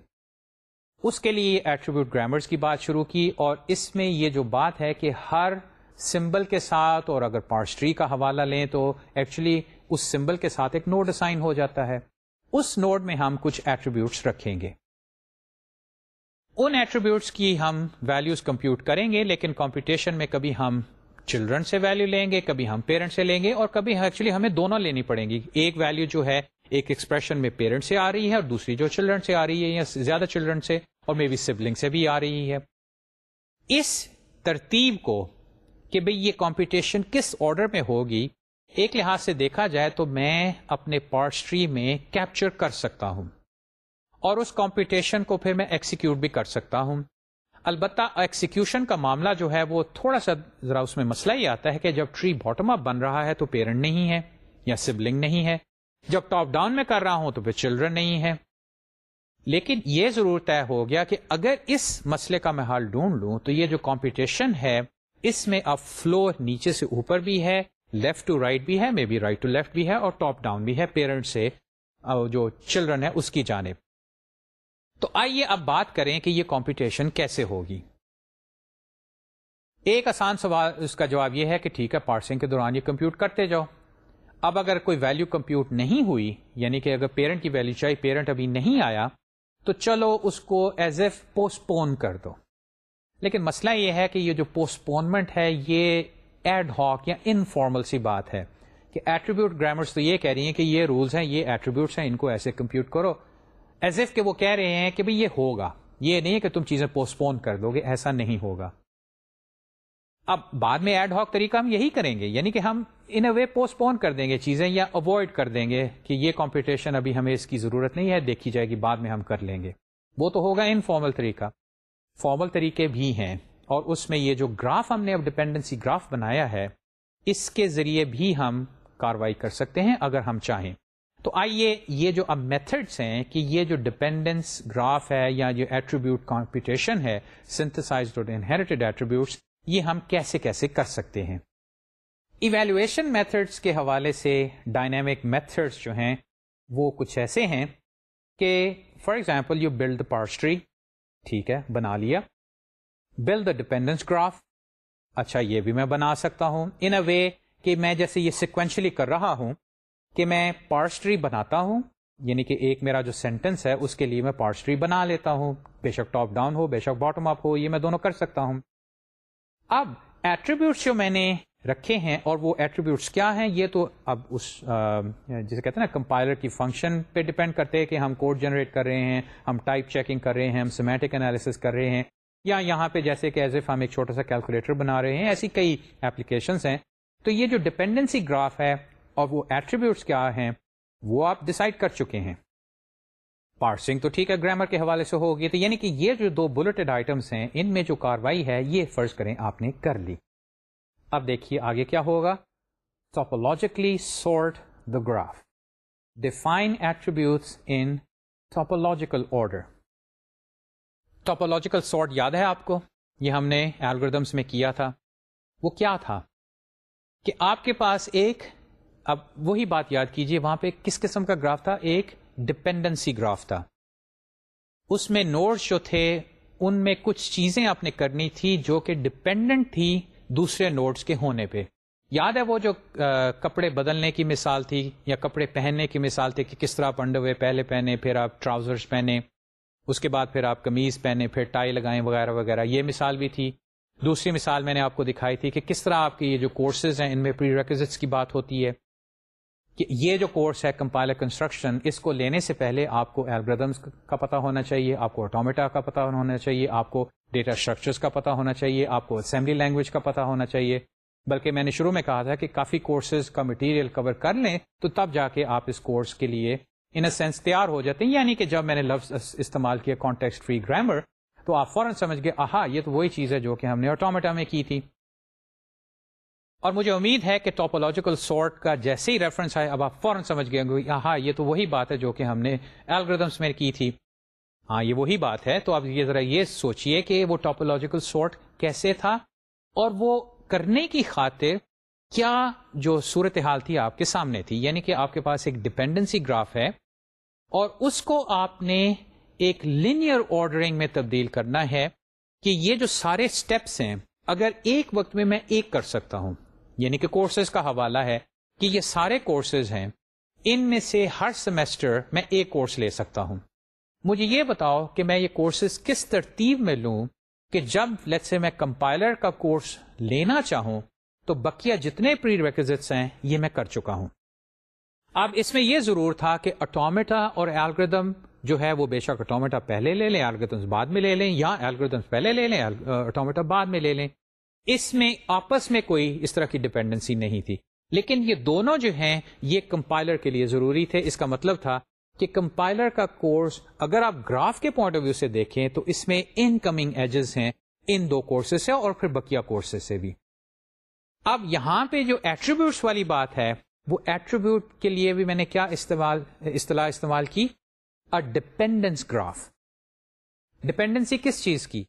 اس کے لیے ایٹریبیوٹ گرامرس کی بات شروع کی، اور اس میں یہ جو بات ہے کہ ہر سمبل کے ساتھ، اور اگر پارسٹری کا حوالہ لیں تو ایکچولی اس سمبل کے ساتھ ایک نوڈ اسائن ہو جاتا ہے۔ اس نوڈ میں ہم کچھ ایٹریبیوٹس رکھیں گے۔ ان ایٹریبیوٹس کی ہم ویلوز کمپیوٹ کریں گے، لیکن کمپٹیشن میں کبھی ہم چلڈرن سے ویلو لیں گے، کبھی ہم پیرنٹ سے لیں گے، اور کبھی ایکچولی ہمیں دونوں لینی پڑیں گی۔ ایک ویلو جو ہے، ایک ایکسپریشن میں پیرنٹ سے آ رہی ہے اور دوسری جو چلڈرن سے آ رہی ہے یا زیادہ چلڈرن سے، اور مے بی سبلنگ سے بھی آ رہی ہے۔ اس ترتیب کو کہ بھئی یہ کمپٹیشن کس آرڈر میں ہوگی، ایک لحاظ سے دیکھا جائے تو میں اپنے پارٹ ٹری میں کیپچر کر سکتا ہوں۔ اور اس کمپٹیشن کو پھر میں ایکسیکیوٹ بھی کر سکتا ہوں۔ البتہ ایکسیکیوشن کا معاملہ جو ہے وہ تھوڑا سا ذرا اس میں مسئلہ ہی آتا ہے کہ جب ٹری باٹم اپ بن رہا ہے تو پیرنٹ نہیں ہے یا سبلنگ نہیں ہے۔ جب ٹاپ ڈاؤن میں کر رہا ہوں تو پھر چلڈرن نہیں ہے لیکن یہ ضرور طے ہو گیا کہ اگر اس مسئلے کا میں حال ڈھونڈ لوں تو یہ جو کمپٹیشن ہے، اس میں اب فلو نیچے سے اوپر بھی ہے لیفٹ ٹو رائٹ بھی ہے may be right to left بھی ہے اور ٹاپ ڈاؤن بھی ہے پیرنٹ سے جو چلڈرن ہے اس کی جانب۔ تو آئیے اب بات کریں کہ یہ کمپٹیشن کیسے ہوگی۔ ایک آسان سوال، اس کا جواب یہ ہے کہ ٹھیک ہے، پارسنگ کے دوران یہ کمپیوٹ کرتے جاؤ۔ اب اگر کوئی ویلو کمپیوٹ نہیں ہوئی یعنی کہ اگر پیرنٹ کی ویلو چاہیے پیرنٹ ابھی نہیں آیا، تو چلو اس کو ایز ایف پوسٹ پون کر دو۔ لیکن مسئلہ یہ ہے کہ یہ جو پوسٹ پونمنٹ ہے، یہ ایڈ ہاک یا انفارمل سی بات ہے کہ ایٹریبیوٹ گرامرس تو یہ کہہ رہی ہیں کہ یہ رولس ہیں، یہ ایٹریبیوٹس ہیں، ان کو ایسے کمپیوٹ کرو۔ ایز ایف کہ وہ کہہ رہے ہیں کہ بھئی یہ ہوگا۔ یہ نہیں ہے کہ تم چیزیں پوسٹ پون کر دو گے، ایسا نہیں ہوگا۔ اب بعد میں ایڈ ہاک طریقہ ہم یہی کریں گے یعنی کہ ہم ان اے وے پوسٹ پون کر دیں گے چیزیں یا اوائڈ کر دیں گے کہ یہ کمپٹیشن ابھی ہمیں اس کی ضرورت نہیں ہے، دیکھی جائے گی، بعد میں ہم کر لیں گے۔ وہ تو ہوگا انفارمل طریقہ۔ فارمل طریقے بھی ہیں، اور اس میں یہ جو گراف ہم نے اب ڈپینڈنسی گراف بنایا ہے، اس کے ذریعے بھی ہم کاروائی کر سکتے ہیں اگر ہم چاہیں۔ تو آئیے یہ جو اب میتھڈس ہیں کہ یہ جو ڈپینڈنس گراف ہے یا جو ایٹریبیوٹ کمپٹیشن ہے سنتھسائز انہیریٹیڈ ایٹریبیوٹس یہ ہم کیسے کیسے کر سکتے ہیں؟ ایویلویشن میتھڈس کے حوالے سے ڈائنامک میتھڈس جو ہیں وہ کچھ ایسے ہیں کہ for example you build parse tree ٹھیک ہے، بنا لیا۔ بلڈ دا ڈپینڈنس گراف اچھا یہ بھی میں بنا سکتا ہوں۔ ان اے وے کہ میں جیسے یہ سیکوینشلی کر رہا ہوں کہ میں پارسٹری بناتا ہوں یعنی کہ ایک میرا جو سینٹینس ہے، اس کے لیے میں پارسٹری بنا لیتا ہوں۔ بے شک ٹاپ ڈاؤن ہو، بے شک باٹم اپ ہو، یہ میں دونوں کر سکتا ہوں۔ اب ایٹریبیوٹس جو میں نے رکھے ہیں، اور وہ ایٹریبیوٹس کیا ہیں، یہ تو اب اس جسے کہتے ہیں نا کمپائلر کی فنکشن پہ ڈپینڈ کرتے ہیں کہ ہم کوڈ جنریٹ کر رہے ہیں، ہم ٹائپ چیکنگ کر رہے ہیں، ہم سیمیٹک انالیس کر رہے ہیں، یا یہاں پہ جیسے کہ ایز اف ہم ایک چھوٹا سا کیلکولیٹر بنا رہے ہیں، ایسی کئی ایپلیکیشنس ہیں۔ تو یہ جو ڈپینڈنسی گراف ہے اور وہ ایٹریبیوٹس کیا ہیں، وہ آپ ڈسائڈ کر چکے ہیں۔ پارسنگ تو ٹھیک ہے گرامر کے حوالے سے ہوگی، تو یعنی کہ یہ جو دو بلٹڈ آئٹمس ہیں، ان میں جو کاروائی ہے، یہ فرض کریں آپ نے کر لی۔ اب دیکھیے آگے کیا ہوگا۔ Topologically sort the graph define attributes in topological order topological sort یاد ہے آپ کو؟ یہ ہم نے ایلگردمس میں کیا تھا۔ وہ کیا تھا؟ کہ آپ کے پاس ایک اب وہی بات یاد کیجیے، وہاں پہ کس قسم کا گراف تھا؟ ایک ڈپینڈنسی گراف تھا۔ اس میں نوٹس جو تھے، ان میں کچھ چیزیں آپ نے کرنی تھی جو کہ ڈپینڈنٹ تھی دوسرے نوٹس کے ہونے پہ۔ یاد ہے وہ جو کپڑے بدلنے کی مثال تھی یا کپڑے پہننے کی مثال تھی کہ کس طرح آپ انڈر وے پہلے پہنے، پھر آپ ٹراؤزرس پہنے، اس کے بعد پھر آپ کمیز پہنے، پھر ٹائی لگائیں وغیرہ وغیرہ۔ یہ مثال بھی تھی۔ دوسری مثال میں نے آپ کو دکھائی تھی کہ کس طرح آپ کے یہ جو کورسز ہیں، ان میں پری ریکزٹس کی بات ہوتی ہے۔ کہ یہ جو کورس ہے کمپائلر کنسٹرکشن، اس کو لینے سے پہلے آپ کو الگریدمس کا پتا ہونا چاہیے، آپ کو آٹومیٹا کا پتا ہونا چاہیے، آپ کو ڈیٹا اسٹرکچرس کا پتا ہونا چاہیے، آپ کو اسمبلی لینگویج کا پتا ہونا چاہیے۔ بلکہ میں نے شروع میں کہا تھا کہ کافی کورسز کا مٹیریل کور کر لیں تو تب جا کے آپ اس کورس کے لیے ان اے سینس تیار ہو جاتے ہیں۔ یعنی کہ جب میں نے لفظ استعمال کیا کانٹیکس فری گرامر تو آپ فوراً سمجھ گئے، آہا، یہ تو وہی چیز ہے جو کہ ہم نے آٹومیٹا میں کی تھی۔ اور مجھے امید ہے کہ ٹاپولوجیکل سارٹ کا جیسے ہی ریفرنس آئے، اب آپ فوراً سمجھ گئے ہاں یہ تو وہی بات ہے جو کہ ہم نے الگریدمس میں کی تھی۔ ہاں یہ وہی بات ہے۔ تو آپ یہ ذرا یہ سوچئے کہ وہ ٹاپولوجیکل سارٹ کیسے تھا اور وہ کرنے کی خاطر کیا جو صورت حال تھی آپ کے سامنے تھی۔ یعنی کہ آپ کے پاس ایک ڈپینڈنسی گراف ہے اور اس کو آپ نے ایک لینئر آرڈرنگ میں تبدیل کرنا ہے کہ یہ جو سارے اسٹیپس ہیں، اگر ایک وقت میں میں ایک کر سکتا ہوں یعنی کہ کورسز کا حوالہ ہے کہ یہ سارے کورسز ہیں، ان میں سے ہر سیمسٹر میں ایک کورس لے سکتا ہوں۔ مجھے یہ بتاؤ کہ میں یہ کورسز کس ترتیب میں لوں کہ جب لیٹ سے میں کمپائلر کا کورس لینا چاہوں تو بقیہ جتنے پری ریکزٹس ہیں یہ میں کر چکا ہوں۔ اب اس میں یہ ضرور تھا کہ اٹومیٹا اور الگریدم جو ہے وہ بے شک اٹومیٹا پہلے لے لیں الگریدمس بعد میں لے لیں یا الگریدمس پہلے لے لیں اٹومیٹا بعد میں لے لیں۔ اس میں آپس میں کوئی اس طرح کی ڈپینڈنسی نہیں تھی۔ لیکن یہ دونوں جو ہیں، یہ کمپائلر کے لیے ضروری تھے۔ اس کا مطلب تھا کہ کمپائلر کا کورس اگر آپ گراف کے پوائنٹ آف ویو سے دیکھیں تو اس میں ان کمنگ ایجز ہیں، ان دو کورسز سے اور پھر بکیا کورسز سے بھی۔ اب یہاں پہ جو ایٹریبیوٹس والی بات ہے، وہ ایٹریبیوٹ کے لیے بھی میں نے کیا استعمال، اصطلاح استعمال کی؟ ڈپینڈنس گراف ڈپینڈنسی کس چیز کی؟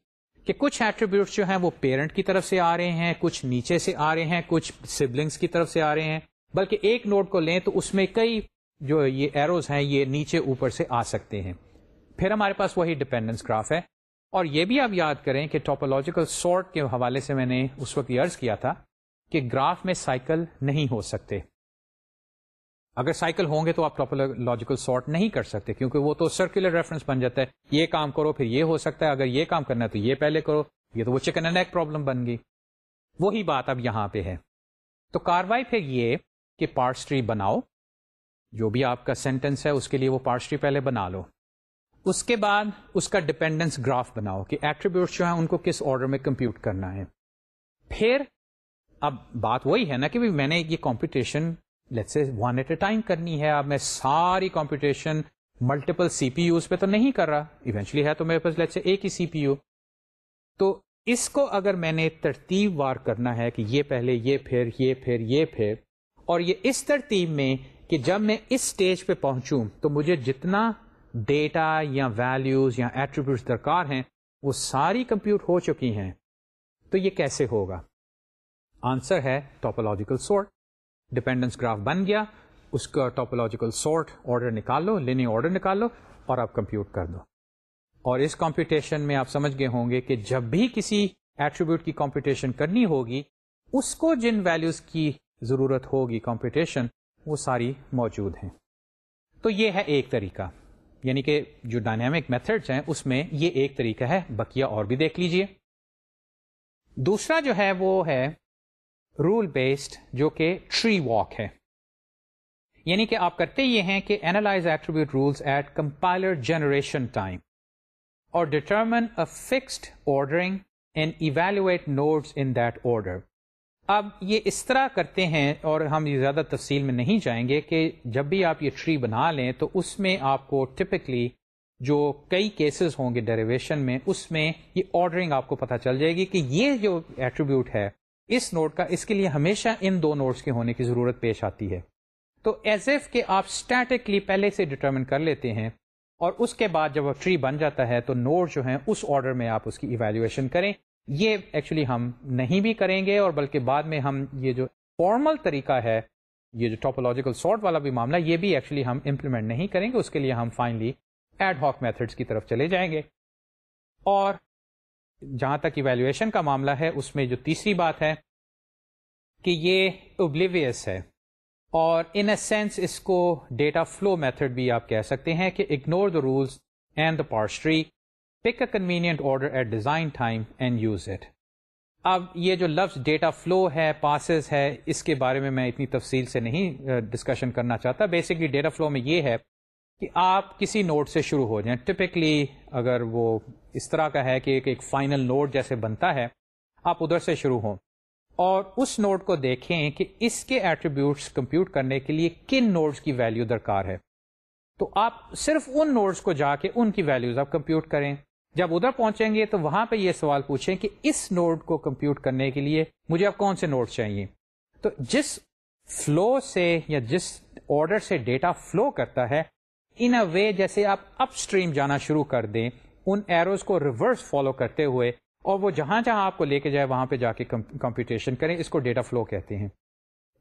کہ کچھ ایٹریبیوٹس جو ہیں وہ پیرنٹ کی طرف سے آ رہے ہیں، کچھ نیچے سے آ رہے ہیں، کچھ سبلنگس کی طرف سے آ رہے ہیں۔ بلکہ ایک نوٹ کو لیں تو اس میں کئی جو یہ ایروز ہیں، یہ نیچے اوپر سے آ سکتے ہیں۔ پھر ہمارے پاس وہی ڈپینڈنس گراف ہے۔ اور یہ بھی آپ یاد کریں کہ ٹاپولوجیکل سارٹ کے حوالے سے میں نے اس وقت یرز کیا تھا کہ گراف میں سائیکل نہیں ہو سکتے۔ اگر سائیکل ہوں گے تو آپ ٹاپولوجیکل سارٹ نہیں کر سکتے، کیونکہ وہ تو سرکولر ریفرنس بن جاتا ہے۔ یہ کام کرو، پھر یہ ہو سکتا ہے۔ اگر یہ کام کرنا ہے تو یہ پہلے کرو، یہ تو وہ چکن اینڈ ایگ پرابلم بن گئی۔ وہی بات اب یہاں پہ ہے۔ تو کاروائی پھر یہ کہ پارٹس ٹری بناؤ۔ جو بھی آپ کا سینٹینس ہے، اس کے لیے وہ پارٹس ٹری پہلے بنا لو۔ اس کے بعد اس کا ڈپینڈنس گراف بناؤ کہ ایٹریبیوٹس جو ہیں، ان کو کس آرڈر میں کمپیوٹ کرنا ہے۔ پھر اب بات وہی ہے نا کہ میں نے یہ کمپٹیشن سے ون ایٹ اے ٹائم کرنی ہے. اب میں ساری computation multiple C P Us پہ تو نہیں کر رہا. ایونچلی ہے تو میرے پاس لیٹ سے ایک ہی سی پی یو تو اس کو اگر میں نے ترتیب وار کرنا ہے کہ یہ پہلے، یہ پھر یہ پھر یہ پھر، اور یہ اس ترتیب میں کہ جب میں اس اسٹیج پہ پہنچوں تو مجھے جتنا ڈیٹا یا ویلیوز یا ایٹریبیوٹس درکار ہیں وہ ساری کمپیوٹ ہو چکی ہیں. تو یہ کیسے ہوگا؟ آنسر ہے ٹاپولوجیکل سورٹ ڈپینڈنس گراف بن گیا، اس کا ٹاپولوجیکل سورٹ آرڈر نکال لو، لینی آرڈر نکال لو اور آپ کمپیوٹ کر دو۔ اور اس کمپیوٹیشن میں آپ سمجھ گئے ہوں گے کہ جب بھی کسی ایٹریبیوٹ کی کمپیوٹیشن کرنی ہوگی، اس کو جن ویلوز کی ضرورت ہوگی کمپیوٹیشن، وہ ساری موجود ہیں۔ تو یہ ہے ایک طریقہ۔ یعنی کہ جو ڈائنامک میتھڈس ہیں، اس میں یہ ایک طریقہ ہے بکیا اور بھی دیکھ لیجیے۔ دوسرا جو ہے، وہ ہے رول بیسڈ جو کہ ٹری واک ہے۔ یعنی کہ آپ کرتے یہ ہیں کہ analyse attribute rules at compiler generation time اور determine a fixed ordering and evaluate nodes in that order اب یہ اس طرح کرتے ہیں اور ہم یہ زیادہ تفصیل میں نہیں جائیں گے کہ جب بھی آپ یہ ٹری بنا لیں تو اس میں آپ کو ٹپکلی جو کئی کیسز ہوں گے ڈیریویشن میں، اس میں یہ آرڈرنگ آپ کو پتہ چل جائے گی کہ یہ جو ایٹریبیوٹ ہے اس نوٹ کا، اس کے لیے ہمیشہ ان دو نوٹس کے ہونے کی ضرورت پیش آتی ہے۔ تو ایز ایف کہ آپ اسٹیٹکلی پہلے سے ڈٹرمن کر لیتے ہیں اور اس کے بعد جب وہ ٹری بن جاتا ہے تو نوٹ جو ہیں اس آرڈر میں آپ اس کی ایویلویشن کریں۔ یہ ایکچولی ہم نہیں بھی کریں گے اور بلکہ بعد میں ہم یہ جو فارمل طریقہ ہے، یہ جو ٹاپولوجیکل سارٹ والا بھی معاملہ، یہ بھی ایکچولی ہم امپلیمنٹ نہیں کریں گے۔ اس کے لیے ہم فائنلی ایڈ ہاک میتھڈس کی طرف چلے جائیں گے۔ اور جہاں تک ایویلویشن کا معاملہ ہے، اس میں جو تیسری بات ہے کہ یہ اوبلیویس ہے۔ اور ان اے سینس اس کو ڈیٹا فلو میتھڈ بھی آپ کہہ سکتے ہیں کہ ignore the rules and the parse tree pick a convenient order at design time and use it اب یہ جو لفظ ڈیٹا فلو ہے پاسز ہے، اس کے بارے میں میں اتنی تفصیل سے نہیں ڈسکشن کرنا چاہتا۔ بیسکلی ڈیٹا فلو میں یہ ہے کہ آپ کسی نوٹ سے شروع ہو جائیں۔ ٹپکلی اگر وہ اس طرح کا ہے کہ ایک فائنل نوٹ جیسے بنتا ہے، آپ ادھر سے شروع ہوں۔ اور اس نوٹ کو دیکھیں کہ اس کے ایٹریبیوٹس کمپیوٹ کرنے کے لیے کن نوٹس کی ویلیو درکار ہے۔ تو آپ صرف ان نوٹس کو جا کے ان کی ویلیوز آپ کمپیوٹ کریں۔ جب ادھر پہنچیں گے تو وہاں پہ یہ سوال پوچھیں کہ اس نوٹ کو کمپیوٹ کرنے کے لیے مجھے اب کون سے نوٹ چاہیے؟ تو جس فلو سے یا جس آرڈر سے ڈیٹا فلو کرتا ہے ان اے وے جیسے آپ اپ اسٹریم جانا شروع کر دیں، ان ایروز کو ریورس فالو کرتے ہوئے، اور وہ جہاں جہاں آپ کو لے کے جائے، وہاں پہ جا کے کمپیوٹیشن کریں، اس کو ڈیٹا فلو کہتے ہیں۔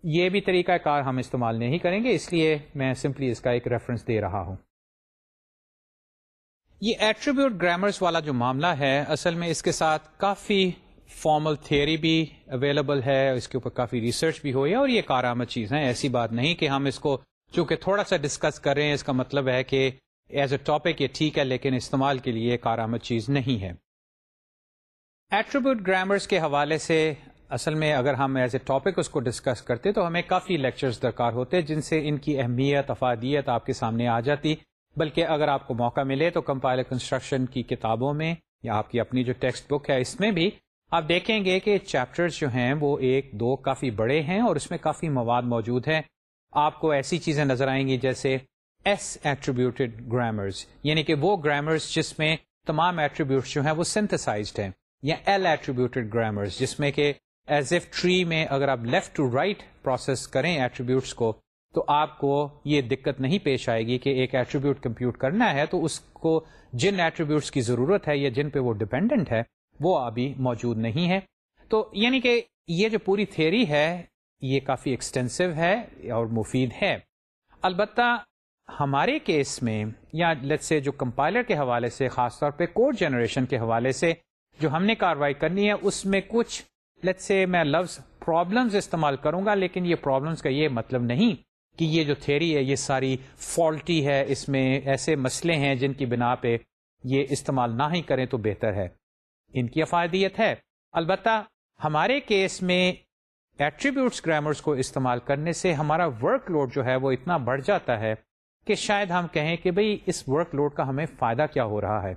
یہ بھی طریقہ کار ہم استعمال نہیں کریں گے، اس لیے میں سمپلی اس کا ایک ریفرنس دے رہا ہوں۔ یہ ایٹریبیوٹ گرامرس والا جو معاملہ ہے، اصل میں اس کے ساتھ کافی فارمل تھیوری بھی اویلیبل ہے، اس کے اوپر کافی ریسرچ بھی ہوئی ہے، اور یہ کارآمد چیز ہے ایسی بات نہیں کہ ہم اس کو چونکہ تھوڑا سا ڈسکس کر رہے ہیں، اس کا مطلب ہے کہ ایز اے ٹاپک یہ ٹھیک ہے، لیکن استعمال کے لیے کارآمد چیز نہیں ہے۔ ایٹریبیوٹ گرامرس کے حوالے سے اصل میں اگر ہم ایز اے ٹاپک اس کو ڈسکس کرتے تو ہمیں کافی لیکچرز درکار ہوتے، جن سے ان کی اہمیت، افادیت آپ کے سامنے آ جاتی۔ بلکہ اگر آپ کو موقع ملے تو کمپائلر کنسٹرکشن کی کتابوں میں یا آپ کی اپنی جو ٹیکسٹ بک ہے، اس میں بھی آپ دیکھیں گے کہ چیپٹرز جو ہیں وہ ایک، دو کافی بڑے ہیں اور اس میں کافی مواد موجود ہے آپ کو ایسی چیزیں نظر آئیں گی جیسے ایس ایٹریبیوٹیڈ گرامرز یعنی کہ وہ گرامرز جس میں تمام ایٹریبیوٹس جو ہیں وہ سنتھسائزڈ ہیں، یا ایل ایٹریبیوٹیڈ گرامرز جس میں کہ ایز ایف ٹری میں اگر آپ لیفٹ ٹو رائٹ پروسیس کریں ایٹریبیوٹس کو، تو آپ کو یہ دقت نہیں پیش آئے گی کہ ایک ایٹریبیوٹ کمپیوٹ کرنا ہے تو اس کو جن ایٹریبیوٹس کی ضرورت ہے یا جن پہ وہ ڈپینڈنٹ ہے، وہ ابھی موجود نہیں ہے۔ تو یعنی کہ یہ جو پوری تھیری ہے یہ کافی ایکسٹینسو ہے اور مفید ہے۔ البتہ ہمارے کیس میں یا لت سے جو کمپائلر کے حوالے سے خاص طور پہ کوڈ جنریشن کے حوالے سے جو ہم نے کاروائی کرنی ہے، اس میں کچھ لت سے میں لفظ پرابلمز استعمال کروں گا، لیکن یہ پرابلمس کا یہ مطلب نہیں کہ یہ جو تھیری ہے، یہ ساری فالٹی ہے، اس میں ایسے مسئلے ہیں جن کی بنا پہ یہ استعمال نہ ہی کریں تو بہتر ہے۔ ان کی افادیت ہے۔ البتہ ہمارے کیس میں ایٹریبیوٹس گرامرس کو استعمال کرنے سے ہمارا ورک لوڈ جو ہے وہ اتنا بڑھ جاتا ہے کہ شاید ہم کہیں کہ بھئی اس ورک لوڈ کا ہمیں فائدہ کیا ہو رہا ہے۔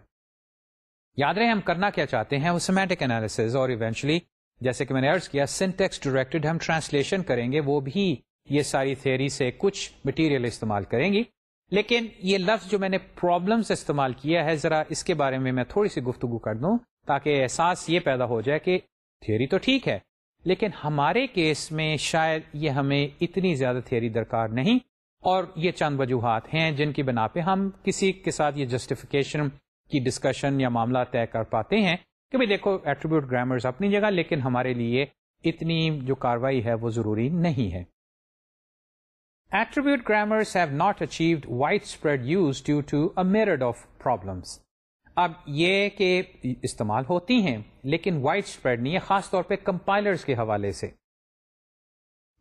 یاد رہے ہم کرنا کیا چاہتے ہیں؟ وہ سیمیٹک انالیس اور ایونچلی جیسے کہ میں نے ارض کیا سنٹیکس ڈائریکٹڈ ہم ٹرانسلیشن کریں گے، وہ بھی یہ ساری تھیری سے کچھ مٹیریل استعمال کریں گی۔ لیکن یہ لفظ جو میں نے پرابلمس استعمال کیا ہے، ذرا اس کے بارے میں میں تھوڑی سی گفتگو کر دوں تاکہ احساس یہ پیدا ہو جائے کہ تھیوری تو ٹھیک ہے لیکن ہمارے کیس میں شاید یہ ہمیں اتنی زیادہ تھیوری درکار نہیں اور یہ چند وجوہات ہیں جن کی بنا پہ ہم کسی کے ساتھ یہ جسٹیفیکیشن کی ڈسکشن یا معاملہ طے کر پاتے ہیں کہ بھائی دیکھو ایٹریبیوٹ گرامرز اپنی جگہ، لیکن ہمارے لیے اتنی جو کاروائی ہے وہ ضروری نہیں ہے۔ Attribute grammars have not achieved wide spread use due to myriad of problems اب یہ کہ استعمال ہوتی ہیں، لیکن وائڈ اسپریڈ نہیں ہے، خاص طور پہ کمپائلرز کے حوالے سے۔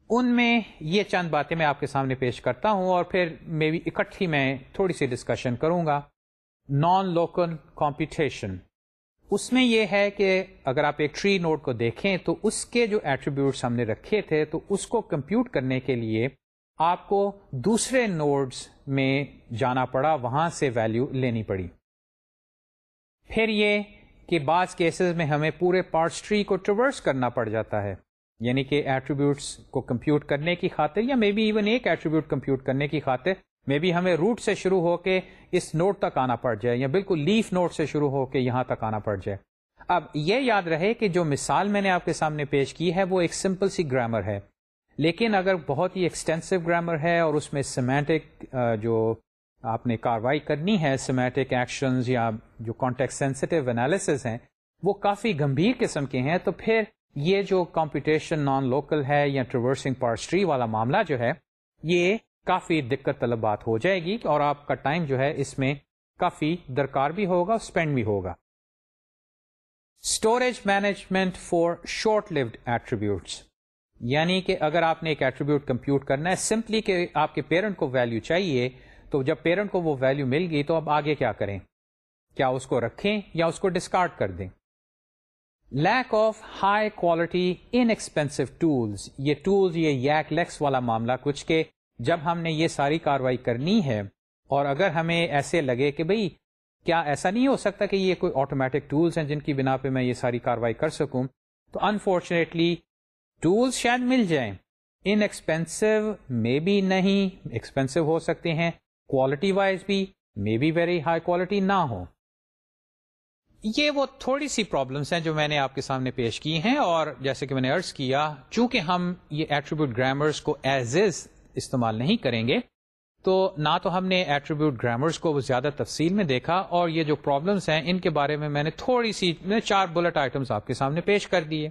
ان میں یہ چند باتیں میں آپ کے سامنے پیش کرتا ہوں اور پھر میں بھی اکٹھی میں تھوڑی سی ڈسکشن کروں گا۔ نان لوکل کمپٹیشن اس میں یہ ہے کہ اگر آپ ایک ٹری نوڈ کو دیکھیں تو اس کے جو ایٹریبیوٹس ہم نے رکھے تھے تو اس کو کمپیوٹ کرنے کے لیے آپ کو دوسرے نوڈز میں جانا پڑا، وہاں سے ویلیو لینی پڑی۔ پھر یہ کہ بعض کیسز میں ہمیں پورے پارٹس ٹری کو ٹریورس کرنا پڑ جاتا ہے۔ یعنی کہ ایٹریبیوٹس کو کمپیوٹ کرنے کی خاطر یا مے بی ایون ایک ایٹریبیوٹ کمپیوٹ کرنے کی خاطر مے بی ہمیں روٹ سے شروع ہو کے اس نوٹ تک آنا پڑ جائے یا بالکل لیف نوٹ سے شروع ہو کے یہاں تک آنا پڑ جائے۔ اب یہ یاد رہے کہ جو مثال میں نے آپ کے سامنے پیش کی ہے وہ ایک سمپل سی گرامر ہے۔ لیکن اگر بہت ہی ایکسٹینسو گرامر ہے اور اس میں سیمیٹک جو آپ نے کاروائی کرنی ہے سیمیٹک ایکشنز یا جو کانٹیکٹ سینسٹیو انالیسز ہیں، وہ کافی گمبھیر قسم کے ہیں۔ تو پھر یہ جو کمپٹیشن نان لوکل ہے یا ٹریورسنگ پارسٹری والا معاملہ جو ہے، یہ کافی دقت طلب بات ہو جائے گی اور آپ کا ٹائم جو ہے اس میں کافی درکار بھی ہوگا اسپینڈ بھی ہوگا۔ Storage management for short lived attributes یعنی کہ اگر آپ نے ایک ایٹریبیوٹ کمپیوٹ کرنا ہے سمپلی کہ آپ کے پیرنٹ کو ویلو چاہیے تو جب پیرنٹ کو وہ ویلو مل گئی تو اب آگے کیا کریں؟ کیا اس کو رکھیں یا اس کو ڈسکارڈ کر دیں؟ Lack of high quality inexpensive tools یہ ٹولس یہ یق لیکس والا معاملہ کچھ کہ جب ہم نے یہ ساری کاروائی کرنی ہے اور اگر ہمیں ایسے لگے کہ بھئی کیا ایسا نہیں ہو سکتا کہ یہ کوئی آٹومیٹک ٹولس ہیں جن کی بنا پہ میں یہ ساری کاروائی کر سکوں، تو انفارچونیٹلی ٹولس شاید مل جائیں۔ ان ایکسپینسو مے بی نہیں ایکسپینسو ہو سکتے ہیں۔ کوالٹی وائز بھی may be very high quality نہ ہو۔ یہ وہ تھوڑی سی پرابلمس ہیں جو میں نے آپ کے سامنے پیش کی ہیں اور جیسے کہ میں نے ارض کیا، چونکہ ہم یہ ایٹریبیوٹ گرامرس کو ایز از استعمال نہیں کریں گے، تو نہ تو ہم نے ایٹریبیوٹ گرامرس کو زیادہ تفصیل میں دیکھا اور یہ جو پرابلمس ہیں، ان کے بارے میں میں نے تھوڑی سی چار بلٹ آئٹمس آپ کے سامنے پیش کر دیے۔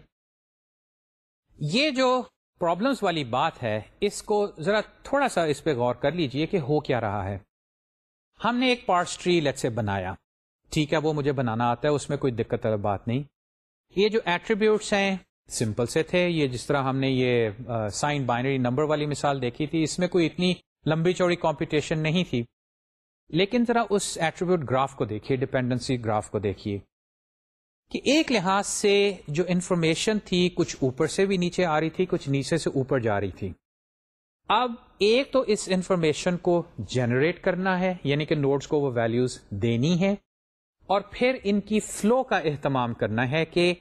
یہ جو پرابلمس والی بات ہے، اس کو ذرا تھوڑا سا اس پہ غور کر لیجیے کہ ہو کیا رہا ہے۔ ہم نے ایک پارٹس ٹری لیٹ سے بنایا۔ ٹھیک ہے، وہ مجھے بنانا آتا ہے، اس میں کوئی دقت والی بات نہیں۔ یہ جو ایٹریبیوٹس ہیں سمپل سے تھے۔ یہ جس طرح ہم نے یہ سائن بائنری نمبر والی مثال دیکھی تھی، اس میں کوئی اتنی لمبی چوڑی کمپٹیشن نہیں تھی۔ لیکن ذرا اس ایٹریبیوٹ گراف کو دیکھیے ڈپینڈنسی گراف کو دیکھیے۔ کہ ایک لحاظ سے جو انفارمیشن تھی، کچھ اوپر سے بھی نیچے آ رہی تھی، کچھ نیچے سے اوپر جا رہی تھی۔ اب ایک تو اس انفارمیشن کو جنریٹ کرنا ہے یعنی کہ نوٹس کو وہ ویلوز دینی ہے اور پھر ان کی فلو کا اہتمام کرنا ہے کہ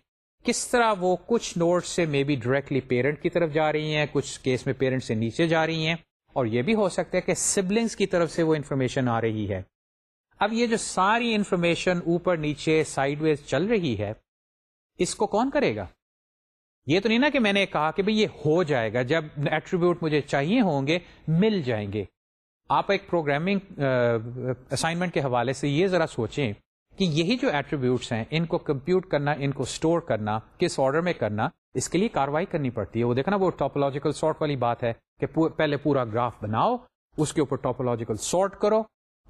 کس طرح وہ کچھ نوٹس سے مے بی ڈائریکٹلی پیرنٹ کی طرف جا رہی ہیں، کچھ کیس میں پیرنٹ سے نیچے جا رہی ہیں۔ اور یہ بھی ہو سکتا ہے کہ سبلنگس کی طرف سے وہ انفارمیشن آ رہی ہے۔ اب یہ جو ساری انفارمیشن اوپر نیچے سائڈ ویز چل رہی ہے، اس کو کون کرے گا؟ یہ تو نہیں نا کہ میں نے کہا کہ بھئی یہ ہو جائے گا، جب ایٹریبیوٹ مجھے چاہیے ہوں گے، مل جائیں گے۔ آپ ایک پروگرامنگ اسائنمنٹ کے حوالے سے یہ ذرا سوچیں کہ یہی جو ایٹریبیوٹس ہیں، ان کو کمپیوٹ کرنا، ان کو اسٹور کرنا، کس آرڈر میں کرنا، اس کے لیے کاروائی کرنی پڑتی ہے۔ وہ دیکھنا وہ ٹاپولوجیکل سارٹ والی بات ہے کہ پہلے پورا گراف بناؤ، اس کے اوپر ٹاپولوجیکل سارٹ کرو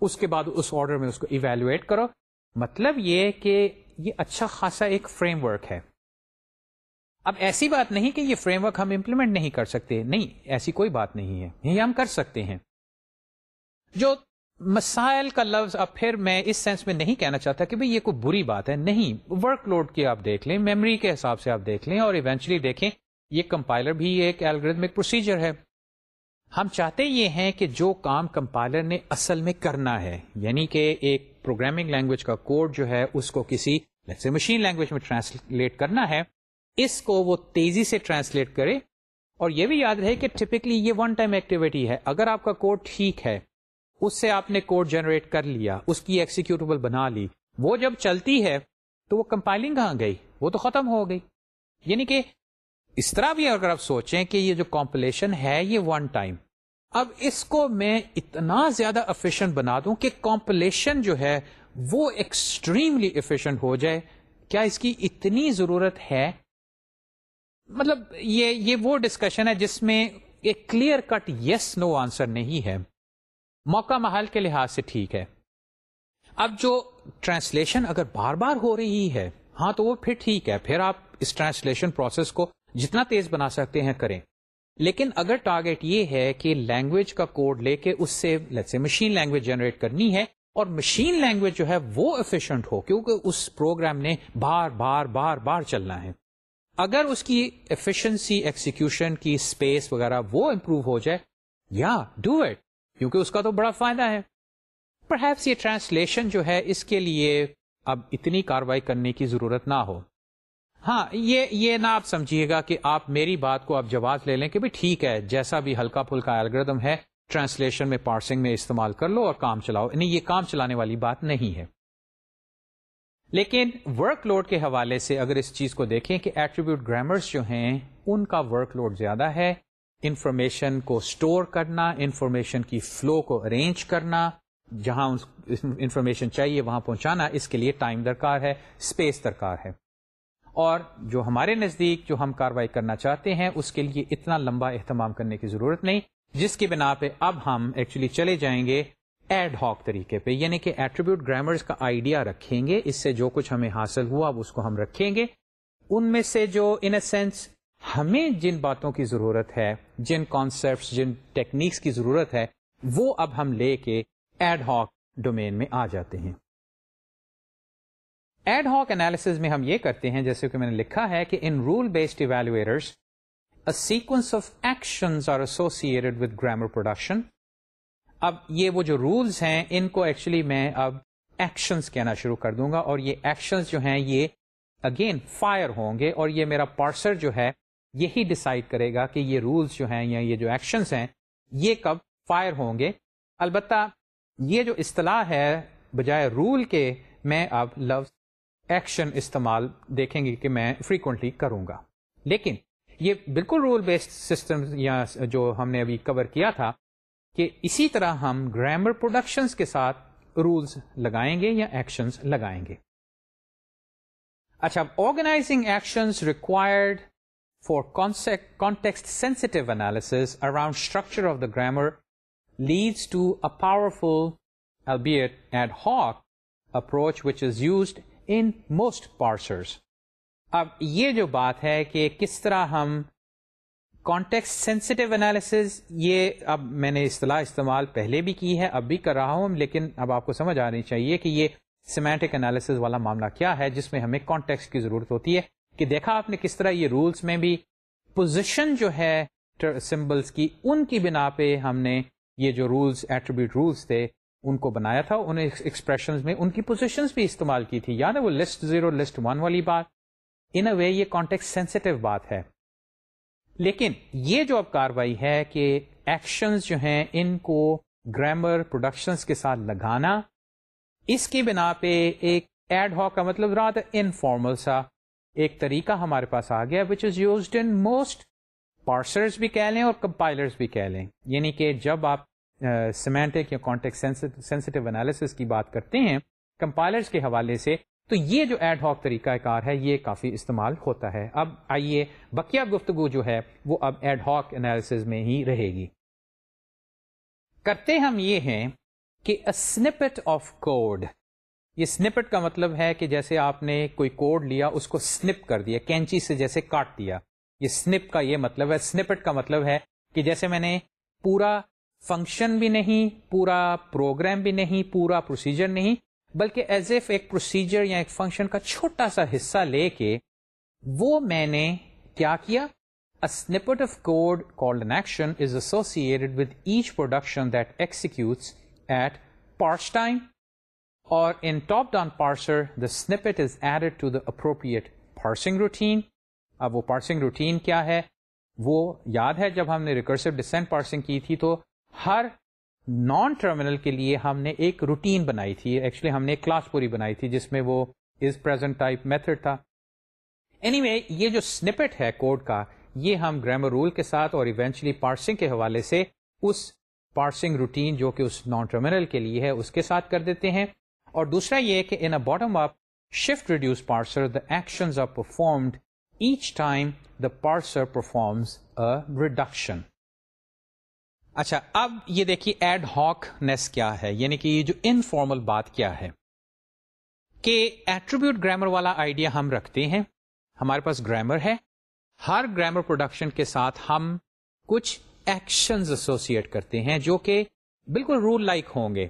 اس کے بعد اس آرڈر میں اس کو ایویلویٹ کرو۔ مطلب یہ کہ یہ اچھا خاصا ایک فریم ورک ہے۔ اب ایسی بات نہیں کہ یہ فریم ورک ہم امپلیمنٹ نہیں کر سکتے۔ نہیں، ایسی کوئی بات نہیں ہے۔ یہ ہم کر سکتے ہیں۔ جو مسائل کا لفظ اب پھر میں اس سینس میں نہیں کہنا چاہتا کہ بھئی یہ کوئی بری بات ہے۔ نہیں ورک لوڈ کی آپ دیکھ لیں میموری کے حساب سے آپ دیکھ لیں اور ایونچولی دیکھیں، یہ کمپائلر بھی ایک الگریدمک پروسیجر ہے۔ ہم چاہتے یہ ہیں کہ جو کام کمپائلر نے اصل میں کرنا ہے یعنی کہ ایک پروگرامنگ لینگویج کا کوڈ جو ہے، اس کو کسی مشین لینگویج میں ٹرانسلیٹ کرنا ہے، اس کو وہ تیزی سے ٹرانسلیٹ کرے۔ اور یہ بھی یاد رہے کہ ٹپکلی یہ ون ٹائم ایکٹیویٹی ہے۔ اگر آپ کا کوڈ ٹھیک ہے، اس سے آپ نے کوڈ جنریٹ کر لیا، اس کی ایکسیکیوٹیبل بنا لی، وہ جب چلتی ہے تو وہ کمپائلنگ کہاں گئی؟ وہ تو ختم ہو گئی۔ یعنی کہ اس طرح بھی اگر آپ سوچیں کہ یہ جو کمپلیشن ہے، یہ ون ٹائم اب اس کو میں اتنا زیادہ افیشینٹ بنا دوں کہ کمپلیشن جو ہے، وہ ایکسٹریملی افیشینٹ ہو جائے۔ کیا اس کی اتنی ضرورت ہے؟ مطلب یہ یہ وہ ڈسکشن ہے جس میں ایک کلیئر کٹ یس نو آنسر نہیں ہے۔ موقع محل کے لحاظ سے ٹھیک ہے۔ اب جو ٹرانسلیشن اگر بار بار ہو رہی ہے ہاں تو وہ پھر ٹھیک ہے۔ پھر آپ اس ٹرانسلیشن پروسیس کو جتنا تیز بنا سکتے ہیں کریں۔ لیکن اگر ٹارگیٹ یہ ہے کہ لینگویج کا کوڈ لے کے اس سے سے مشین لینگویج جنریٹ کرنی ہے اور مشین لینگویج جو ہے وہ افیشینٹ ہو، کیونکہ اس پروگرام نے بار بار بار بار چلنا ہے۔ اگر اس کی ایفیشنسی ایکسیکیوشن کی اسپیس وغیرہ وہ امپروو ہو جائے، یا ڈو اٹ کیونکہ اس کا تو بڑا فائدہ ہے۔ پرہیپس یہ ٹرانسلیشن جو ہے اس کے لیے اب اتنی کاروائی کرنے کی ضرورت نہ ہو۔ ہاں یہ یہ نہ آپ سمجھیے گا کہ آپ میری بات کو آپ جواز لے لیں کہ بھائی ٹھیک ہے، جیسا بھی ہلکا پھلکا الگریدم ہے ٹرانسلیشن میں پارسنگ میں استعمال کر لو اور کام چلاؤ۔ نہیں یہ کام چلانے والی بات نہیں ہے۔ لیکن ورک لوڈ کے حوالے سے اگر اس چیز کو دیکھیں کہ ایٹریبیوٹ گرامرس جو ہیں، ان کا ورک لوڈ زیادہ ہے۔ انفارمیشن کو اسٹور کرنا انفارمیشن کی فلو کو ارینج کرنا، جہاں انفارمیشن چاہیے وہاں پہنچانا، اس کے لیے ٹائم درکار ہے اسپیس درکار ہے۔ اور جو ہمارے نزدیک جو ہم کاروائی کرنا چاہتے ہیں، اس کے لیے اتنا لمبا اہتمام کرنے کی ضرورت نہیں، جس کی بنا پہ اب ہم ایکچولی چلے جائیں گے ایڈ ہاک طریقے پہ یعنی کہ ایٹریبیوٹ گرامرز کا آئیڈیا رکھیں گے، اس سے جو کچھ ہمیں حاصل ہوا، اب اس کو ہم رکھیں گے۔ ان میں سے جو ان اے سینس ہمیں جن باتوں کی ضرورت ہے، جن کانسیپٹس جن ٹیکنیکس کی ضرورت ہے، وہ اب ہم لے کے ایڈ ہاک ڈومین میں آ جاتے ہیں۔ ایڈ ہاک اینالس میں ہم یہ کرتے ہیں، جیسے کہ میں نے لکھا ہے کہ in rule based evaluators sequence of action are associated with grammar production اب یہ وہ جو رولس ہیں، ان کو ایکچولی میں اب ایکشنس کہنا شروع کر دوں گا اور یہ ایکشنس جو ہیں، یہ اگین فائر ہوں گے اور یہ میرا پارسر جو ہے، یہی ڈسائڈ کرے گا کہ یہ رولس جو ہیں یا یہ جو ایکشنس ہیں، یہ کب فائر ہوں گے۔ البتہ یہ جو اصطلاح ہے، بجائے رول کے، میں اب لفظ ایکشن استعمال دیکھیں گے کہ میں فریکوینٹلی کروں گا۔ لیکن یہ بالکل رول بیسڈ سسٹم یا جو ہم نے ابھی کور کیا تھا کہ اسی طرح ہم گرامر پروڈکشنز کے ساتھ رولس لگائیں گے یا ایکشنز لگائیں گے۔ اچھا organising actions required for context sensitive analysis around structure of the grammar leads to a powerful albeit ad hoc approach which is used in most parsers اب یہ جو بات ہے کہ کس طرح ہم کانٹیکس سینسٹو انالیس یہ اب میں نے اصطلاح استعمال پہلے بھی کی ہے، اب بھی کر رہا ہوں، لیکن اب آپ کو سمجھ آنی چاہیے کہ یہ سیمیٹک انالیس والا معاملہ کیا ہے، جس میں ہمیں کانٹیکس کی ضرورت ہوتی ہے۔ کہ دیکھا آپ نے کس طرح یہ رولس میں بھی پوزیشن جو ہے سمبلس کی، ان کی بنا پہ ہم نے یہ جو رولس ایٹریبیوٹ رولس تھے ان کو بنایا تھا ان ایکسپریشن میں، ان کی پوزیشنز بھی استعمال کی تھی۔ یاد ہے وہ لسٹ زیرو لسٹ ون والی بات؟ ان اے وے یہ کانٹیکٹ سینسٹو بات ہے۔ لیکن یہ جو اب کاروائی ہے کہ ایکشنز جو ہیں، ان کو گرامر پروڈکشنز کے ساتھ لگانا، اس کی بنا پہ ایک ایڈ ہاک کا مطلب رات انفارمل سا ایک طریقہ ہمارے پاس آ گیا which is used in most parsers بھی کہہ لیں اور کمپائلرز بھی کہہ لیں۔ یعنی کہ جب آپ سیمینٹک یا کانٹیکٹ سینسٹو انالیسس کی بات کرتے ہیں کمپائلرز کے حوالے سے، تو یہ جو ایڈ ہاک طریقہ کار ہے، یہ کافی استعمال ہوتا ہے۔ اب آئیے بقیہ گفتگو جو ہے، وہ اب ایڈ ہاک انالیس میں ہی رہے گی۔ کرتے ہم یہ ہیں کہ سنپٹ آف کوڈ یہ سنپٹ کا مطلب ہے کہ جیسے آپ نے کوئی کوڈ لیا، اس کو سنپ کر دیا، کینچی سے جیسے کاٹ دیا۔ یہ سنپ کا یہ مطلب ہے سنپٹ کا مطلب ہے کہ جیسے میں نے پورا فنکشن بھی نہیں، پورا پروگرام بھی نہیں، پورا پروسیجر نہیں، بلکہ ایز ایف ایک پروسیجر یا ایک فنکشن کا چھوٹا سا حصہ لے کے وہ میں نے کیا کیا؟ Snippet of code called an action is associated with each production that executes at parse time اور in top down parser the snippet is added to the appropriate parsing routine اب وہ پارسنگ روٹین کیا ہے؟ وہ یاد ہے جب ہم نے ریکرسو ڈسینٹ پارسنگ کی تھی تو ہر نان ٹرمینل کے لیے ہم نے ایک روٹین بنائی تھی۔ ایکچولی ہم نے ایک کلاس پوری بنائی تھی جس میں وہ از پرزینٹ ٹائپ میتھڈ تھا۔ اینی anyway, یہ جو سنپٹ ہے کوڈ کا یہ ہم گرامر رول کے ساتھ اور ایونچلی پارسنگ کے حوالے سے اس پارسنگ روٹین جو کہ اس نان ٹرمینل کے لیے ہے اس کے ساتھ کر دیتے ہیں۔ اور دوسرا یہ کہ in bottom up shift reduce parser the action are performed each time the parser performs reduction اچھا اب یہ دیکھیے ایڈ ہاک نیس کیا ہے یعنی کہ یہ جو انفارمل بات کیا ہے، کہ ایٹریبیوٹ گرامر والا آئیڈیا ہم رکھتے ہیں، ہمارے پاس گرامر ہے، ہر گرامر پروڈکشن کے ساتھ ہم کچھ ایکشنز ایسوسیٹ کرتے ہیں جو کہ بالکل رول لائک ہوں گے،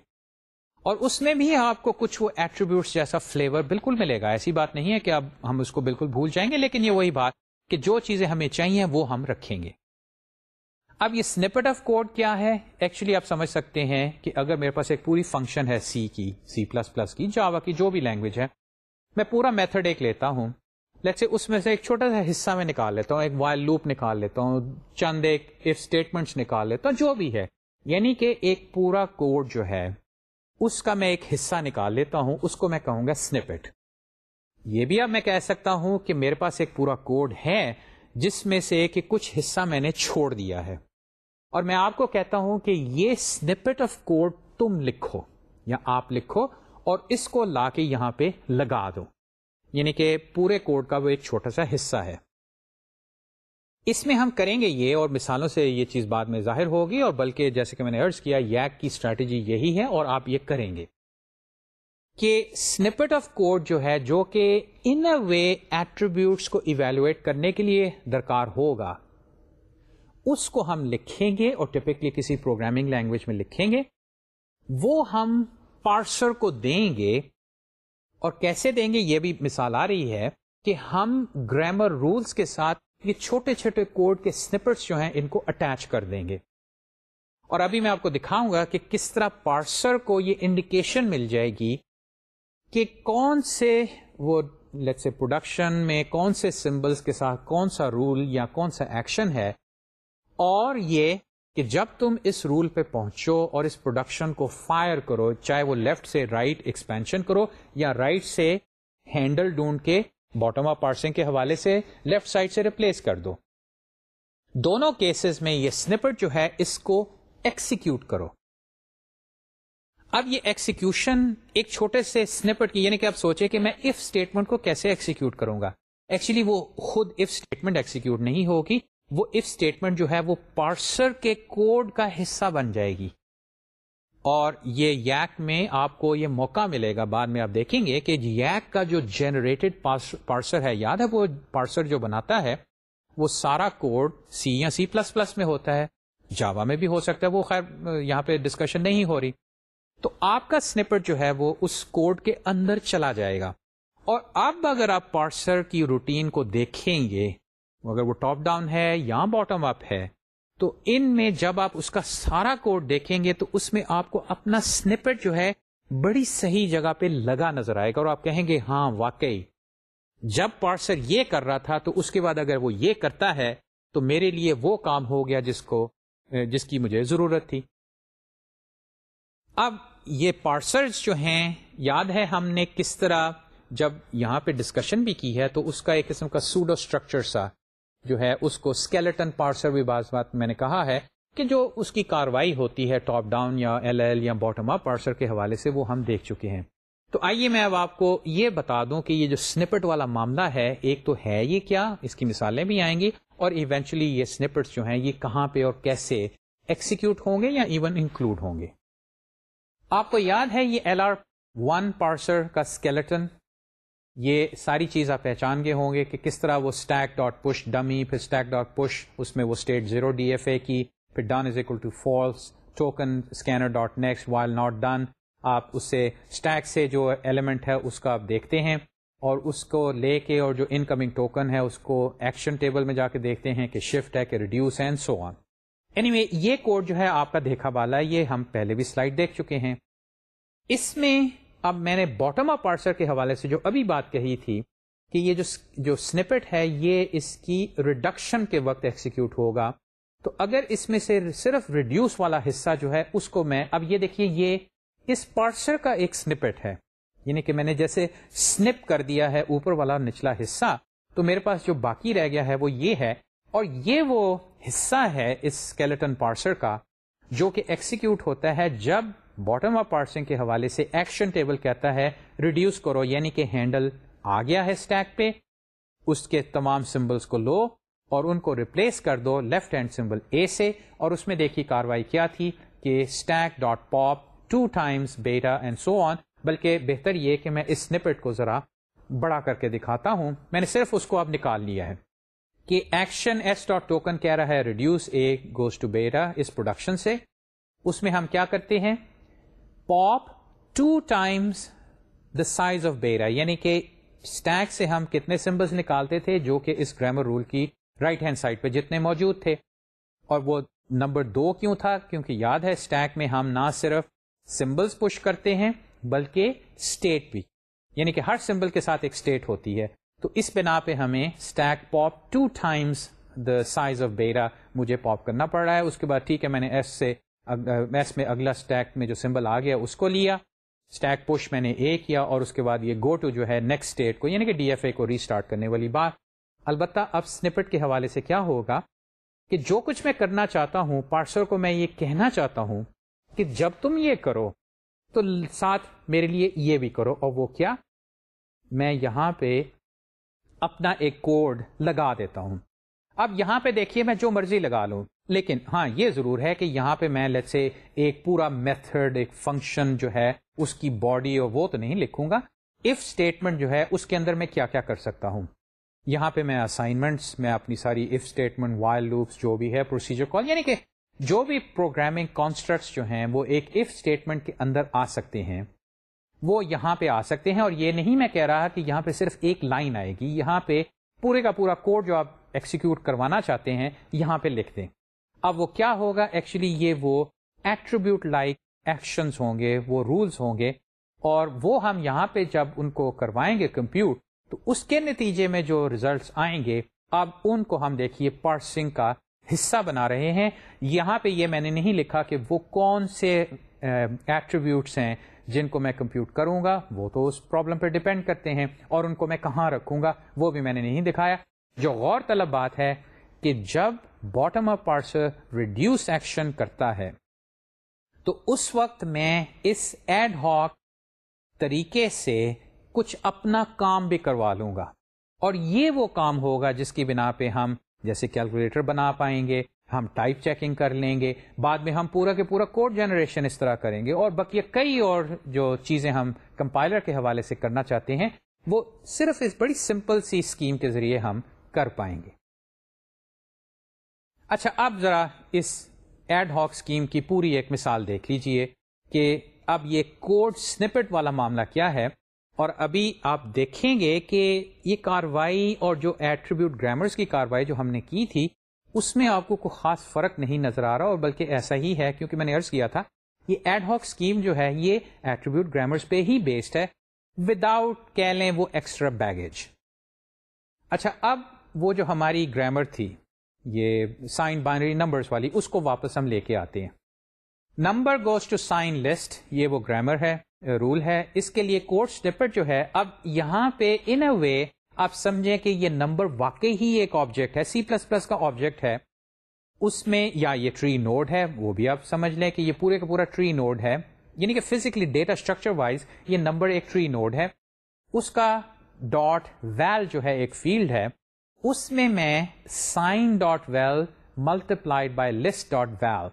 اور اس میں بھی آپ کو کچھ وہ ایٹریبیوٹس جیسا فلیور بالکل ملے گا، ایسی بات نہیں ہے کہ اب ہم اس کو بالکل بھول جائیں گے، لیکن یہ وہی بات کہ جو چیزیں ہمیں چاہیے وہ ہم رکھیں گے۔ اب یہ سنپٹ آف کوڈ کیا ہے؟ ایکچولی آپ سمجھ سکتے ہیں کہ اگر میرے پاس ایک پوری فنکشن ہے سی کی سی پلس پلس کی جاوا کی، جو بھی لینگویج ہے، میں پورا میتھڈ ایک لیتا ہوں. سے اس میں سے ایک چھوٹا سا حصہ میں نکال لیتا ہوں، ایک وائل لوپ نکال لیتا ہوں، چند ایک اف اسٹیٹمنٹس نکال لیتا ہوں، جو بھی ہے. یعنی کہ ایک پورا کوڈ جو ہے، اس کا میں ایک حصہ نکال لیتا ہوں، اس کو میں کہوں گا سنپٹ یہ بھی اب میں کہہ سکتا ہوں کہ میرے پاس ایک پورا کوڈ ہے، جس میں سے کہ کچھ حصہ میں نے چھوڑ دیا ہے. اور میں آپ کو کہتا ہوں کہ یہ سنپٹ آف کوڈ تم لکھو یا آپ لکھو اور اس کو لا کے یہاں پہ لگا دو۔ یعنی کہ پورے کوڈ کا وہ ایک چھوٹا سا حصہ ہے۔ اس میں ہم کریں گے یہ اور مثالوں سے یہ چیز بعد میں ظاہر ہوگی اور بلکہ جیسے کہ میں نے ارض کیا یک کی اسٹریٹجی یہی ہے اور آپ یہ کریں گے۔ کہ سنپٹ آف کوڈ جو ہے، جو کہ ان اے وے ایٹریبیوٹس کو ایویلویٹ کرنے کے لیے درکار ہوگا اس کو ہم لکھیں گے اور ٹپکلی کسی پروگرامنگ لینگویج میں لکھیں گے، وہ ہم پارسر کو دیں گے۔ اور کیسے دیں گے؟ یہ بھی مثال آ رہی ہے کہ ہم گرامر رولس کے ساتھ یہ چھوٹے چھوٹے کوڈ کے سنپرس جو ہیں، ان کو اٹیچ کر دیں گے۔ اور ابھی میں آپ کو دکھاؤں گا کہ کس طرح پارسر کو یہ انڈیکیشن مل جائے گی کہ کون سے وہ لیٹ سے پروڈکشن میں کون سے سمبلس کے ساتھ کون سا رول یا کون سا ایکشن ہے۔ اور یہ کہ جب تم اس رول پہ پہنچو اور اس پروڈکشن کو فائر کرو، چاہے وہ لیفٹ سے رائٹ right ایکسپینشن کرو یا رائٹ right سے ہینڈل ڈھونڈ کے باٹم آف پارسنگ کے حوالے سے لیفٹ سائڈ سے ریپلیس کر دو۔ دونوں کیسز میں یہ سنپٹ جو ہے اس کو ایکسیکیوٹ کرو۔ اب یہ ایکسیکیوشن ایک چھوٹے سے سنپٹ کی یعنی کہ آپ سوچے کہ میں اف اسٹیٹمنٹ کو کیسے ایکسیکیوٹ کروں گا۔ ایکچولی وہ خود اف اسٹیٹمنٹ ایکسیکیوٹ نہیں ہوگی وہ اف اسٹیٹمنٹ جو ہے وہ پارسر کے کوڈ کا حصہ بن جائے گی۔ اور یہ یک میں آپ کو یہ موقع ملے گا۔ بعد میں آپ دیکھیں گے کہ یک کا جو جنریٹڈ پارسر ہے، یاد ہے وہ پارسر جو بناتا ہے؟ وہ سارا کوڈ سی یا سی پلس پلس میں ہوتا ہے۔ جاوا میں بھی ہو سکتا ہے، وہ خیر، یہاں پہ ڈسکشن نہیں ہو رہی۔ تو آپ کا سنپٹ جو ہے وہ اس کوڈ کے اندر چلا جائے گا۔ اور اب اگر آپ پارسر کی روٹین کو دیکھیں گے اگر وہ ٹاپ ڈاؤن ہے یا باٹم اپ ہے، تو ان میں جب آپ اس کا سارا کوڈ دیکھیں گے تو اس میں آپ کو اپنا سنپٹ جو ہے بڑی صحیح جگہ پہ لگا نظر آئے گا اور آپ کہیں گے ہاں واقعی۔ جب پارسر یہ کر رہا تھا تو اس کے بعد اگر وہ یہ کرتا ہے تو میرے لیے وہ کام ہو گیا جس کو، جس کی مجھے ضرورت تھی۔ اب یہ پارسرز جو ہیں، یاد ہے ہم نے کس طرح جب یہاں پہ ڈسکشن بھی کی ہے تو اس کا ایک قسم کا سوڈو اسٹرکچر سا۔ جو ہے، اس کو اسکیلٹن پارسر بھی بعض بات میں نے کہا ہے کہ جو اس کی کاروائی ہوتی ہے ٹاپ ڈاؤن یا ایل ایل یا باٹم اپ پارسر کے حوالے سے، وہ ہم دیکھ چکے ہیں۔ تو آئیے میں اب آپ کو یہ بتا دوں کہ یہ جو سنپٹ والا معاملہ ہے، ایک تو ہے یہ کیا؟ اس کی مثالیں بھی آئیں گی۔ اور ایونچولی یہ سنپٹ جو ہیں، یہ کہاں پہ اور کیسے ایکسیکیوٹ ہوں گے یا ایون انکلوڈ ہوں گے؟ آپ کو یاد ہے یہ ایل آر ون پارسر کا اسکیلٹن یہ ساری چیز آپ پہچان گئے ہوں گے کہ کس طرح وہ اسٹیک ڈاٹ پش ڈمی پھر اسٹیک ڈاٹ پش اس میں وہ state zero D F A کی، پھر done is equal to false token scanner dot next while not done آپ اس سے اسٹیک سے جو ایلیمنٹ ہے، اس کا آپ دیکھتے ہیں اور اس کو لے کے اور جو ان کمنگ ٹوکن ہے، اس کو ایکشن ٹیبل میں جا کے دیکھتے ہیں کہ شفٹ ہے، کہ reduce and so on anyway یہ کوڈ جو ہے آپ کا دیکھا والا یہ ہم پہلے بھی سلائڈ دیکھ چکے ہیں۔ اس میں اب میں نے باٹم اپ پارسر کے حوالے سے جو ابھی بات کہی تھی کہ یہ جو جو سنپٹ ہے، یہ اس کی ریڈکشن کے وقت ایکسیکیوٹ ہوگا۔ تو اگر اس میں سے صرف ریڈیوس والا حصہ جو ہے، اس کو میں اب یہ دیکھیے، یہ اس پارسر کا ایک سنپٹ ہے۔ یعنی کہ میں نے جیسے سنپ کر دیا ہے اوپر والا نچلا حصہ، تو میرے پاس جو باقی رہ گیا ہے وہ یہ ہے۔ اور یہ وہ حصہ ہے اس اسکیلٹن پارسر کا، جو کہ ایکسیکیوٹ ہوتا ہے جب باٹم آف پارسنگ کے حوالے سے ایکشن ٹیبل کہتا ہے ریڈیوس کرو یعنی کہ ہینڈل آ گیا ہے اسٹیک پہ۔ اس کے تمام سمبلس کو لو اور ان کو ریپلیس کر دو لیفٹ ہینڈ سمبل اے سے۔ اور اس میں دیکھی کاروائی کیا تھی کہ stack dot pop two times beta and so on بلکہ بہتر یہ کہ میں اس سنپٹ کو ذرا بڑا کر کے دکھاتا ہوں۔ میں نے صرف اس کو اب نکال لیا ہے کہ ایکشن ایس ڈاٹ ٹوکن کہہ رہا ہے reduce A goes to beta us production سے۔ اس میں ہم کیا کرتے ہیں؟ Pop two times the size of beta یعنی کہ اسٹیک سے ہم کتنے سمبلس نکالتے تھے جو کہ اس گرامر رول کی رائٹ ہینڈ سائڈ پہ جتنے موجود تھے۔ اور وہ نمبر دو کیوں تھا؟ کیونکہ یاد ہے اسٹیک میں ہم نہ صرف سمبلس پش کرتے ہیں بلکہ اسٹیٹ بھی۔ یعنی کہ ہر سمبل کے ساتھ ایک اسٹیٹ ہوتی ہے۔ تو اس بنا پہ ہمیں stack pop two times the size of beta مجھے پاپ کرنا پڑ رہا ہے۔ اس کے بعد ٹھیک ہے، میں نے ایس سے ایس میں اگلا اسٹیک میں جو سمبل آ گیا، اس کو لیا۔ اسٹیک پش میں نے اے کیا اور اس کے بعد یہ گو ٹو جو ہے نیکسٹ اسٹیٹ کو یعنی کہ ڈی ایف اے کو ریسٹارٹ کرنے والی بات۔ البتہ اب سنپٹ کے حوالے سے کیا ہوگا کہ جو کچھ میں کرنا چاہتا ہوں پارسل کو میں یہ کہنا چاہتا ہوں کہ جب تم یہ کرو تو ساتھ میرے لیے یہ بھی کرو۔ اور وہ کیا؟ میں یہاں پہ اپنا ایک کوڈ لگا دیتا ہوں۔ اب یہاں پہ دیکھیے میں جو مرضی لگا لوں۔ لیکن ہاں یہ ضرور ہے کہ یہاں پہ میں لیٹ سے ایک پورا میتھڈ ایک فنکشن جو ہے، اس کی باڈی اور وہ تو نہیں لکھوں گا۔ اف اسٹیٹمنٹ جو ہے، اس کے اندر میں کیا کیا کر سکتا ہوں؟ یہاں پہ میں اسائنمنٹس میں اپنی ساری اف اسٹیٹمنٹ وائل لوپس جو بھی ہے پروسیجر کال یعنی کہ جو بھی پروگرامنگ کانسٹرکٹس جو ہیں، وہ ایک اف اسٹیٹمنٹ کے اندر آ سکتے ہیں۔ وہ یہاں پہ آ سکتے ہیں اور یہ نہیں میں کہہ رہا کہ یہاں پہ صرف ایک لائن آئے گی۔ یہاں پہ پورے کا پورا کوڈ جو آپ ایکسیکیوٹ کروانا چاہتے ہیں، یہاں پہ لکھ دیں۔ اب وہ کیا ہوگا؟ ایکچولی یہ وہ ایٹریبیوٹ لائک ایکشنز ہوں گے، وہ رولس ہوں گے، اور وہ ہم یہاں پہ جب ان کو کروائیں گے کمپیوٹ تو اس کے نتیجے میں جو ریزلٹس آئیں گے، اب ان کو ہم دیکھیے پارسنگ کا حصہ بنا رہے ہیں۔ یہاں پہ یہ میں نے نہیں لکھا کہ وہ کون سے ایٹریبیوٹس ہیں جن کو میں کمپیوٹ کروں گا، وہ تو اس پرابلم پہ ڈپینڈ کرتے ہیں، اور ان کو میں کہاں رکھوں گا، وہ بھی میں نے نہیں دکھایا۔ جو غور طلب بات ہے کہ جب bottom up parser reduce action کرتا ہے۔ تو اس وقت میں اس ایڈ ہاک طریقے سے کچھ اپنا کام بھی کروا لوں گا۔ اور یہ وہ کام ہوگا جس کی بنا پہ ہم جیسے کیلکولیٹر بنا پائیں گے، ہم ٹائپ چیکنگ کر لیں گے، بعد میں ہم پورا کے پورا کوڈ جنریشن اس طرح کریں گے۔ اور بقیہ کئی اور جو چیزیں ہم کمپائلر کے حوالے سے کرنا چاہتے ہیں، وہ صرف اس بڑی سمپل سی اسکیم کے ذریعے ہم کر پائیں گے۔ اچھا اب ذرا اس ایڈ ہاک اسکیم کی پوری ایک مثال دیکھ لیجیے کہ اب یہ کوڈ سنپٹ والا معاملہ کیا ہے اور ابھی آپ دیکھیں گے کہ یہ کاروائی اور جو ایٹریبیوٹ گرامرس کی کاروائی جو ہم نے کی تھی، اس میں آپ کو کوئی خاص فرق نہیں نظر آ رہا اور بلکہ ایسا ہی ہے، کیونکہ میں نے ارض کیا تھا، یہ ایڈ ہاک اسکیم جو ہے، یہ ایٹریبیوٹ گرامرس پہ ہی بیسڈ ہے وداؤٹ کہہ لیں وہ ایکسٹرا بیگیج اچھا اب وہ جو ہماری گرامر تھی یہ سائن بائنری نمبرس والی، اس کو واپس ہم لے کے آتے ہیں۔ Number goes to sign list یہ وہ گرامر ہے رول ہے۔ اس کے لیے کوڈ اسنپٹ جو ہے، اب یہاں پہ ان اے وے آپ سمجھیں کہ یہ نمبر واقعی ہی ایک آبجیکٹ ہے سی پلس پلس کا آبجیکٹ ہے۔ اس میں یا یہ ٹری نوڈ ہے، وہ بھی آپ سمجھ لیں کہ یہ پورے کا پورا ٹری نوڈ ہے۔ یعنی کہ فزیکلی ڈیٹا اسٹرکچر وائز یہ نمبر ایک ٹری نوڈ ہے۔ اس کا ڈاٹ ویل جو ہے ایک فیلڈ ہے۔ اس میں میں sign dot val multiplied by list dot val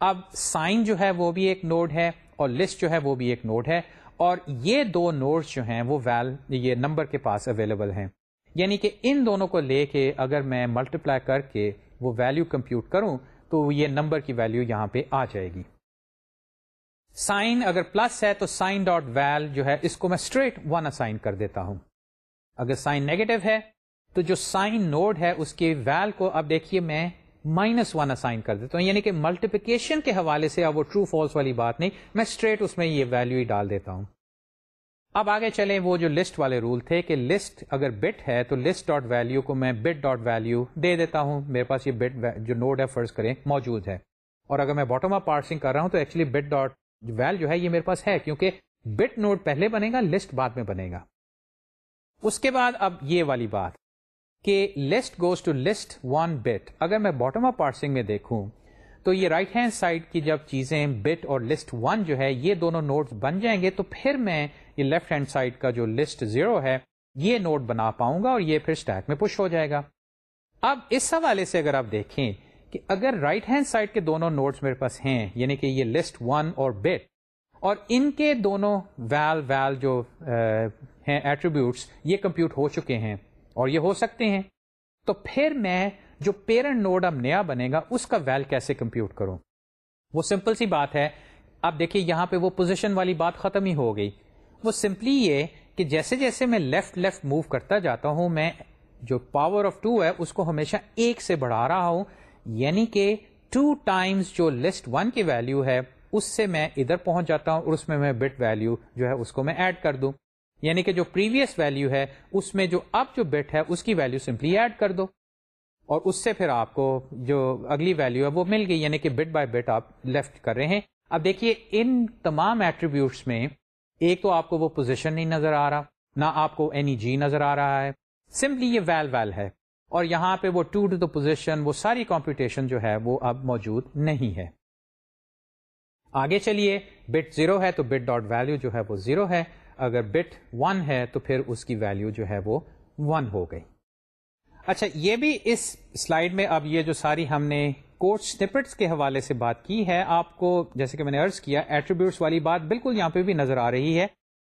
اب سائن جو ہے وہ بھی ایک نوڈ ہے اور لسٹ جو ہے وہ بھی ایک نوڈ ہے اور یہ دو نوڈس جو ہیں وہ ویل یہ نمبر کے پاس اویلیبل ہیں. یعنی کہ ان دونوں کو لے کے اگر میں ملٹیپلائی کر کے وہ ویلو کمپیوٹ کروں تو یہ نمبر کی ویلو یہاں پہ آ جائے گی. سائن اگر پلس ہے تو سائن ڈاٹ ویل جو ہے اس کو میں اسٹریٹ ون اسائن کر دیتا ہوں. اگر سائن نیگیٹو ہے تو جو سائن نوڈ ہے اس کے ویل کو اب دیکھیے میں مائنس ون اسائن کر دیتا ہوں یعنی کہ ملٹیپلیکیشن کے حوالے سے اب وہ ٹرو فالس والی بات نہیں، میں اسٹریٹ اس میں یہ ویلو ہی ڈال دیتا ہوں۔ اب آگے چلیں وہ جو لسٹ والے رول تھے کہ لسٹ اگر بٹ ہے تو لسٹ ڈاٹ ویلو کو میں بٹ ڈاٹ ویلو دے دیتا ہوں۔ میرے پاس یہ بٹ جو نوڈ ہے فرض کریں، موجود ہے۔ اور اگر میں باٹم اپ پارسنگ کر رہا ہوں تو ایکچولی بٹ ڈاٹ ویل جو ہے، یہ میرے پاس ہے، کیونکہ بٹ نوڈ پہلے بنے گا لسٹ بعد میں بنے گا۔ اس کے بعد اب یہ والی بات۔ کہ list goes to list one but اگر میں باٹم اپ پارسنگ میں دیکھوں تو یہ رائٹ ہینڈ سائڈ کی جب چیزیں بٹ اور لسٹ ون جو ہے یہ دونوں نوٹ بن جائیں گے تو پھر میں یہ لیفٹ ہینڈ سائڈ کا جو لسٹ زیرو ہے یہ نوٹ بنا پاؤں گا اور یہ پھر اسٹیک میں پش ہو جائے گا۔ اب اس حوالے سے اگر آپ دیکھیں کہ اگر رائٹ ہینڈ سائڈ کے دونوں نوٹس میرے پاس ہیں یعنی کہ یہ لسٹ ون اور بٹ اور ان کے دونوں ویل ویل جو uh, ہیں ایٹریبیوٹس یہ کمپیوٹ ہو چکے ہیں۔ اور یہ ہو سکتے ہیں۔ تو پھر میں جو پیرنٹ نوڈ اب نیا بنے گا، اس کا ویل کیسے کمپیوٹ کروں؟ وہ سمپل سی بات ہے۔ اب دیکھیے، یہاں پہ وہ پوزیشن والی بات ختم ہی ہو گئی۔ وہ سمپلی یہ کہ جیسے جیسے میں لیفٹ لیفٹ موو کرتا جاتا ہوں، میں جو پاور آف ٹو ہے، اس کو ہمیشہ ایک سے بڑھا رہا ہوں۔ یعنی کہ ٹو ٹائمز جو لسٹ ون کی ویلو ہے، اس سے میں ادھر پہنچ جاتا ہوں اور اس میں میں بٹ ویلو جو ہے، اس کو میں ایڈ کر دوں۔ یعنی کہ جو پریویس ویلو ہے، اس میں جو اب جو بٹ ہے، اس کی ویلو سمپلی ایڈ کر دو۔ اور اس سے پھر آپ کو جو اگلی ویلو ہے، وہ مل گئی یعنی کہ بٹ بائی بٹ آپ لیفٹ کر رہے ہیں۔ اب دیکھیے، ان تمام ایٹریبیوٹس میں ایک تو آپ کو وہ پوزیشن نہیں نظر آ رہا، نہ آپ کو اینی جی نظر آ رہا ہے۔ سمپلی یہ ویل ویل ہے۔ اور یہاں پہ وہ ٹو ٹو دا پوزیشن وہ ساری کمپیوٹیشن جو ہے، وہ اب موجود نہیں ہے۔ آگے چلیے بٹ زیرو ہے تو بٹ ڈاٹ ویلو جو ہے، وہ زیرو ہے۔ اگر بٹ ون ہے تو پھر اس کی ویلو جو ہے وہ ون ہو گئی۔ اچھا یہ بھی اس سلائڈ میں اب یہ جو ساری ہم نے کوڈ سنپٹس کے حوالے سے بات کی ہے، آپ کو جیسے کہ میں نے ارض کیا ایٹریبیوٹس والی بات بالکل یہاں پہ بھی نظر آ رہی ہے۔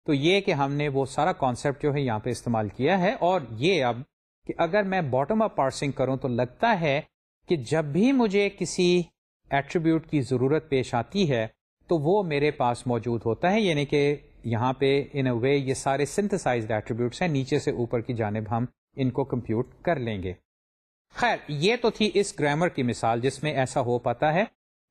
تو یہ کہ ہم نے وہ سارا کانسیپٹ جو ہے یہاں پہ استعمال کیا ہے۔ اور یہ اب کہ اگر میں باٹم اپ پارسنگ کروں تو لگتا ہے کہ جب بھی مجھے کسی ایٹریبیوٹ کی ضرورت پیش آتی ہے تو وہ میرے پاس موجود ہوتا ہے یعنی کہ یہاں پہ ان اے وے یہ سارے سنتھسائز ایٹریبیوٹس ہیں، نیچے سے اوپر کی جانب ہم ان کو کمپیوٹ کر لیں گے۔ خیر، یہ تو تھی اس گرامر کی مثال جس میں ایسا ہو پاتا ہے۔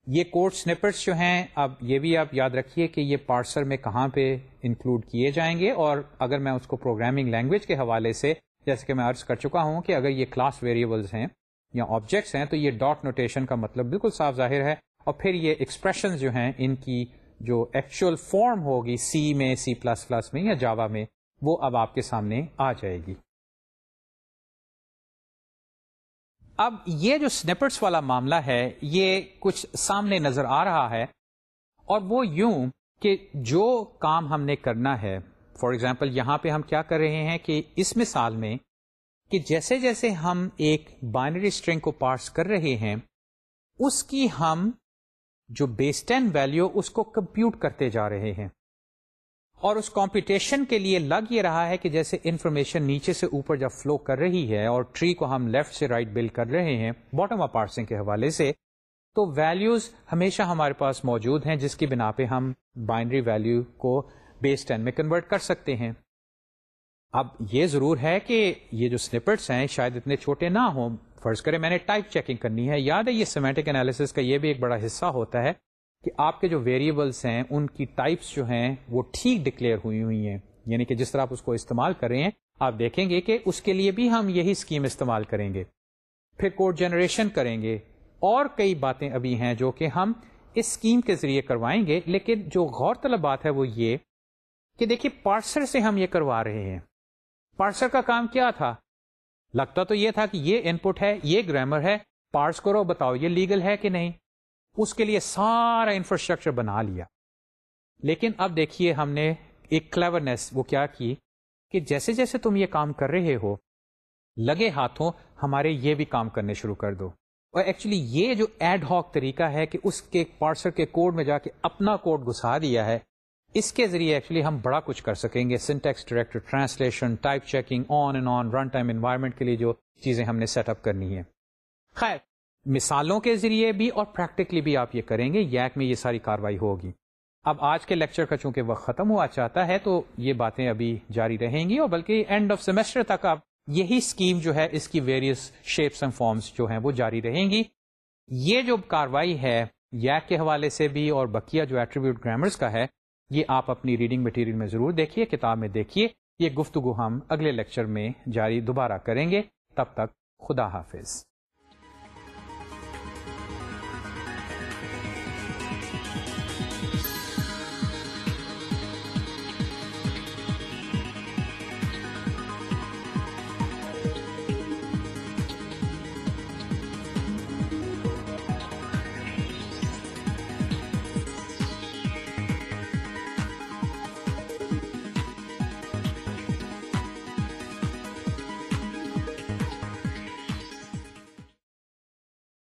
یہ کوڈ سنپرس جو ہیں، اب یہ بھی آپ یاد رکھیے کہ یہ پارسر میں کہاں پہ انکلوڈ کیے جائیں گے۔ اور اگر میں اس کو پروگرامنگ لینگویج کے حوالے سے، جیسے کہ میں عرض کر چکا ہوں کہ اگر یہ کلاس ویریبلس ہیں یا آبجیکٹس ہیں، تو یہ ڈاٹ نوٹیشن کا مطلب بالکل صاف ظاہر ہے۔ اور پھر یہ ایکسپریشن جو ہیں، ان کی جو ایکچوئل فارم ہوگی سی میں سی پلس پلس میں یا جاوا میں، وہ اب آپ کے سامنے آ جائے گی۔ اب یہ جو سنپٹس والا معاملہ ہے، یہ کچھ سامنے نظر آ رہا ہے اور وہ یوں کہ جو کام ہم نے کرنا ہے فار ایگزامپل یہاں پہ ہم کیا کر رہے ہیں کہ اس مثال میں کہ جیسے جیسے ہم ایک بائنری اسٹرنگ کو پارس کر رہے ہیں، اس کی ہم جو بیس ٹین ویلو اس کو کمپیوٹ کرتے جا رہے ہیں۔ اور اس کمپٹیشن کے لیے لگ یہ رہا ہے کہ جیسے انفارمیشن نیچے سے اوپر جب فلو کر رہی ہے اور ٹری کو ہم لیفٹ سے رائٹ بل کر رہے ہیں باٹم اپ پارسنگ کے حوالے سے، تو ویلوز ہمیشہ ہمارے پاس موجود ہیں، جس کی بنا پہ ہم بائنڈری ویلو کو بیس ٹین میں کنورٹ کر سکتے ہیں۔ اب یہ ضرور ہے کہ یہ جو سنپٹس ہیں شاید اتنے چھوٹے نہ ہوں۔ فرض کریں میں نے ٹائپ چیکنگ کرنی ہے. یاد ہے یہ سیمیٹک انالیس کا یہ بھی ایک بڑا حصہ ہوتا ہے کہ آپ کے جو ویریبلس ہیں، ان کی ٹائپس جو ہیں، وہ ٹھیک ڈکلیئر ہوئی ہوئی ہیں. یعنی کہ جس طرح آپ اس کو استعمال کر رہے ہیں، آپ دیکھیں گے کہ اس کے لیے بھی ہم یہی اسکیم استعمال کریں گے. پھر کوڈ جنریشن کریں گے. اور کئی باتیں ابھی ہیں جو کہ ہم اس اسکیم کے ذریعے کروائیں گے. لیکن جو غور طلب بات ہے وہ یہ کہ دیکھیے پارسر سے ہم یہ کروا رہے ہیں. پارسر کا کام کیا تھا؟ لگتا تو یہ تھا کہ یہ ان پٹ ہے، یہ گرامر ہے۔ پارس کرو، بتاؤ یہ لیگل ہے کہ نہیں؟ اس کے لیے سارا انفراسٹرکچر بنا لیا۔ لیکن اب دیکھیے ہم نے ایک کلیورنیس وہ کیا کی؟ کہ جیسے جیسے تم یہ کام کر رہے ہو، لگے ہاتھوں ہمارے یہ بھی کام کرنے شروع کر دو۔ اور ایکچولی یہ جو ایڈ ہاک طریقہ ہے کہ اس کے پارسر کے کوڈ میں جا کے اپنا کوڈ گھسا دیا ہے اس کے ذریعے ایکچولی ہم بڑا کچھ کر سکیں گے۔ Syntax director translation type checking on and on run time environment کے لیے جو چیزیں ہم نے سیٹ اپ کرنی ہے خیر، مثالوں کے ذریعے بھی اور پریکٹیکلی بھی آپ یہ کریں گے یک میں یہ ساری کاروائی ہوگی۔ اب آج کے لیکچر کا چونکہ وقت ختم ہوا چاہتا ہے تو یہ باتیں ابھی جاری رہیں گی اور بلکہ اینڈ آف سیمسٹر تک آپ یہی اسکیم جو ہے، اس کی ویریس شیپس اینڈ فارمس جو ہیں وہ جاری رہیں گی۔ یہ جو کاروائی ہے یک کے حوالے سے بھی اور بکیا جو ایٹریبیوٹ گرامرس کا ہے یہ آپ اپنی ریڈنگ مٹیریل میں ضرور دیکھیے، کتاب میں دیکھیے۔ یہ گفتگو ہم اگلے لیکچر میں جاری دوبارہ کریں گے۔ تب تک خدا حافظ۔